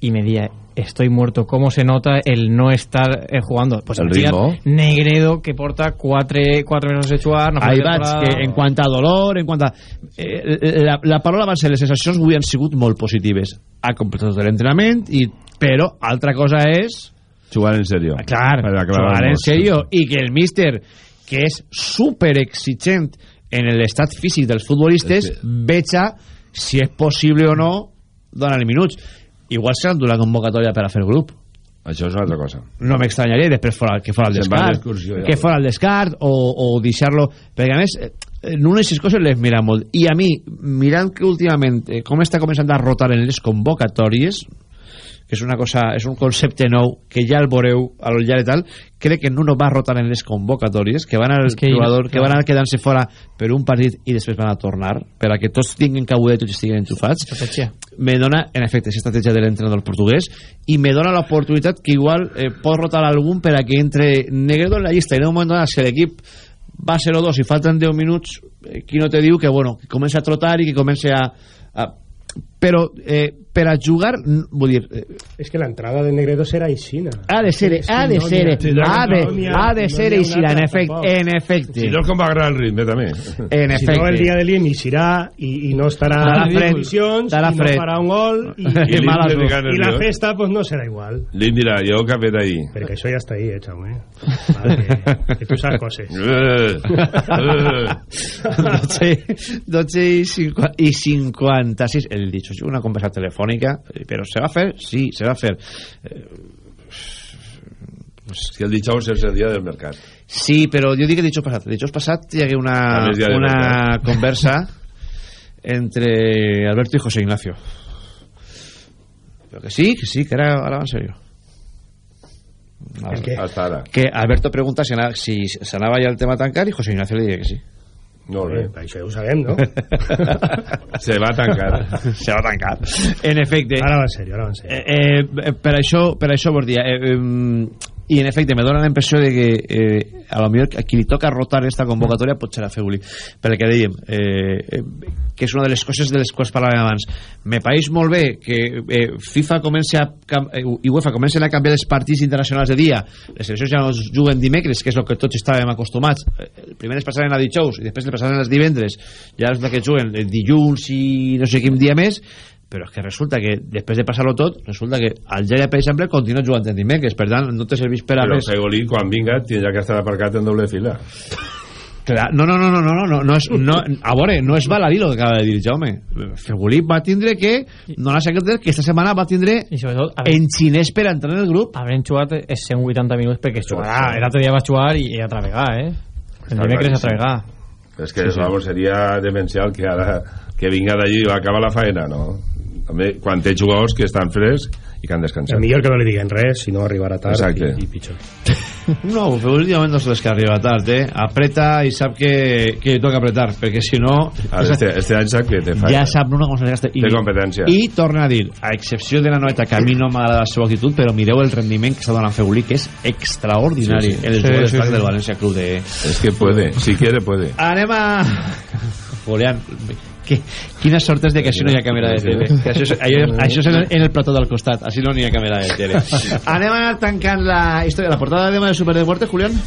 i me dia estoy muerto, ¿cómo se nota el no estar eh, jugando? Pues El ritmo. Negredo que porta 4 4 mesos de jugar, no Ahí temporada. vaig, que en quant a dolor, en quant a... Eh, la, la paraula va ser les sensacions avui han sigut molt positives. Ha completat l'entrenament, i però altra cosa és... Jugar en serio. Clar, Per aclarar jugar en serio, i que el míster, que és super exigent en l'estat físic dels futbolistes, veja si és possible o no donar minuts. Igual d'endur la convocatòria per a fer grup. Això és una altra cosa. no m'extranyaria després fora, que fora el descart ja. que fora el descart o, o deixar-lo perquè a més eh, en unes sis coses les mira molt i a mi, mirant que últimament eh, com està començant a rotar en les convocatòries que és una cosa, és un concepte nou que ja el veureu a lo llarg i tal crec que Nuno va rotar en les convocatòries que van al que jugador, que van anar quedant-se fora per un partit i després van a tornar per a que tots tinguin cabuda i tots estiguen enxufats Estratègia. me dona, en efecte, aquesta estratègia de l'entrenador portuguès i me dona l'oportunitat que igual eh, pot rotar algun per a que entre Negredo en la llista i en un moment donat si l'equip va a 0-2 i falten 10 minuts eh, qui no te diu que, bueno, que comença a trotar i que comença a... a però eh, per a jugar vull dir... Eh, és que l'entrada de Negredo serà aixina ha de ser, ha de ser. ha de, ha de ser aixina en, efect, en efecte si no com va agradar el ritme també. En efecte. si no el dia de l'IM eixirà i, i no estarà a les condicions i no farà un gol *laughs* i, I, i, i la festa pues, no serà igual. l'IM dirà jo que ha ahí ahir perquè això ja està ahí eh, xau, eh? Vale, que tu saps coses. Uh, uh. 12 i 50 i 56 el dit dicho, una conversa telefònica eh, però se va a fer? Sí, se va a fer Eh, Que el dijous és el dia del mercat. sí, però jo dic el dijous passat el dijous passat hi hagué una, una conversa *laughs* entre Alberto i José Ignacio. Però que sí, que sí, que ara va en serio. Hasta que Alberto pregunta si si s'anava ja el tema a tancar i José Ignacio li diria que sí Molt Eh, bé. això ja ho sabem, no? *laughs* Se va a tancar. se va tancar en efecte Ara va en serio, ara va en serio. eh, eh, per això per això vos dia eh, eh, i en efecte me dóna la impressió de que eh, a lo millor a qui li toca rotar esta convocatòria pot ser a Feuli per el que dèiem eh, eh, que és una de les coses de les quals parlàvem abans. Me pareix molt bé que eh, FIFA comença a, eh, i UEFA comencen a canviar els partits internacionals de dia. Les seleccions ja no es juguen dimecres que és el que tots estàvem acostumats. Eh, el primer es passaven a dijous i després es passaven els divendres. Ja és que juguen el dilluns i no sé quin dia més però és que resulta que després de passar-lo tot resulta que Algeria, per exemple continua jugant en dimecres per tant no té serveix per a però res però Fegolín, quan vinga tindrà que estar aparcat en doble fila Clar, no, no, no, no, no, no, no, és, no, a veure, no és baladí el que acaba de dir Jaume. Fegolí va tindre que no donar secretes que esta setmana va tindre I sobretot, haver, en xinès per entrar en el grup. Havent jugat 180 minuts perquè es jugarà. L'altre dia va jugar i, i a travegar, eh? El dimecres a travegar. És que sí, sí. Vamos, seria demencial que ara que vinga d'allí i va acabar la faena, no? També, quan té jugadors que estan frescs i que han descansat. El millor que no li diguen res, si no arribarà tard Exacte. i, i pitjor. *laughs* No, però últimament no és que arriba tard, eh? Apreta i sap que, que li toca apretar, perquè si no... Ara, este, este any sap que té faena. ja sap Nuno com se gasta Té competència. i torna a dir, a excepció de la noeta que a mi no m'agrada la seva actitud però mireu el rendiment que està donant Feulí que és extraordinari Sí, sí. els Sí, jugadors sí, sí. del València Club de... És que puede, si quiere puede. anem a... *laughs* Julián que, quina sort és de que així no hi ha càmera de tele. Que això, és, *laughs* allò, això és en el, en el plató del costat així no n'hi ha càmera de tele. Anem a anar tancant la història la portada de demà de Superdeporte Julián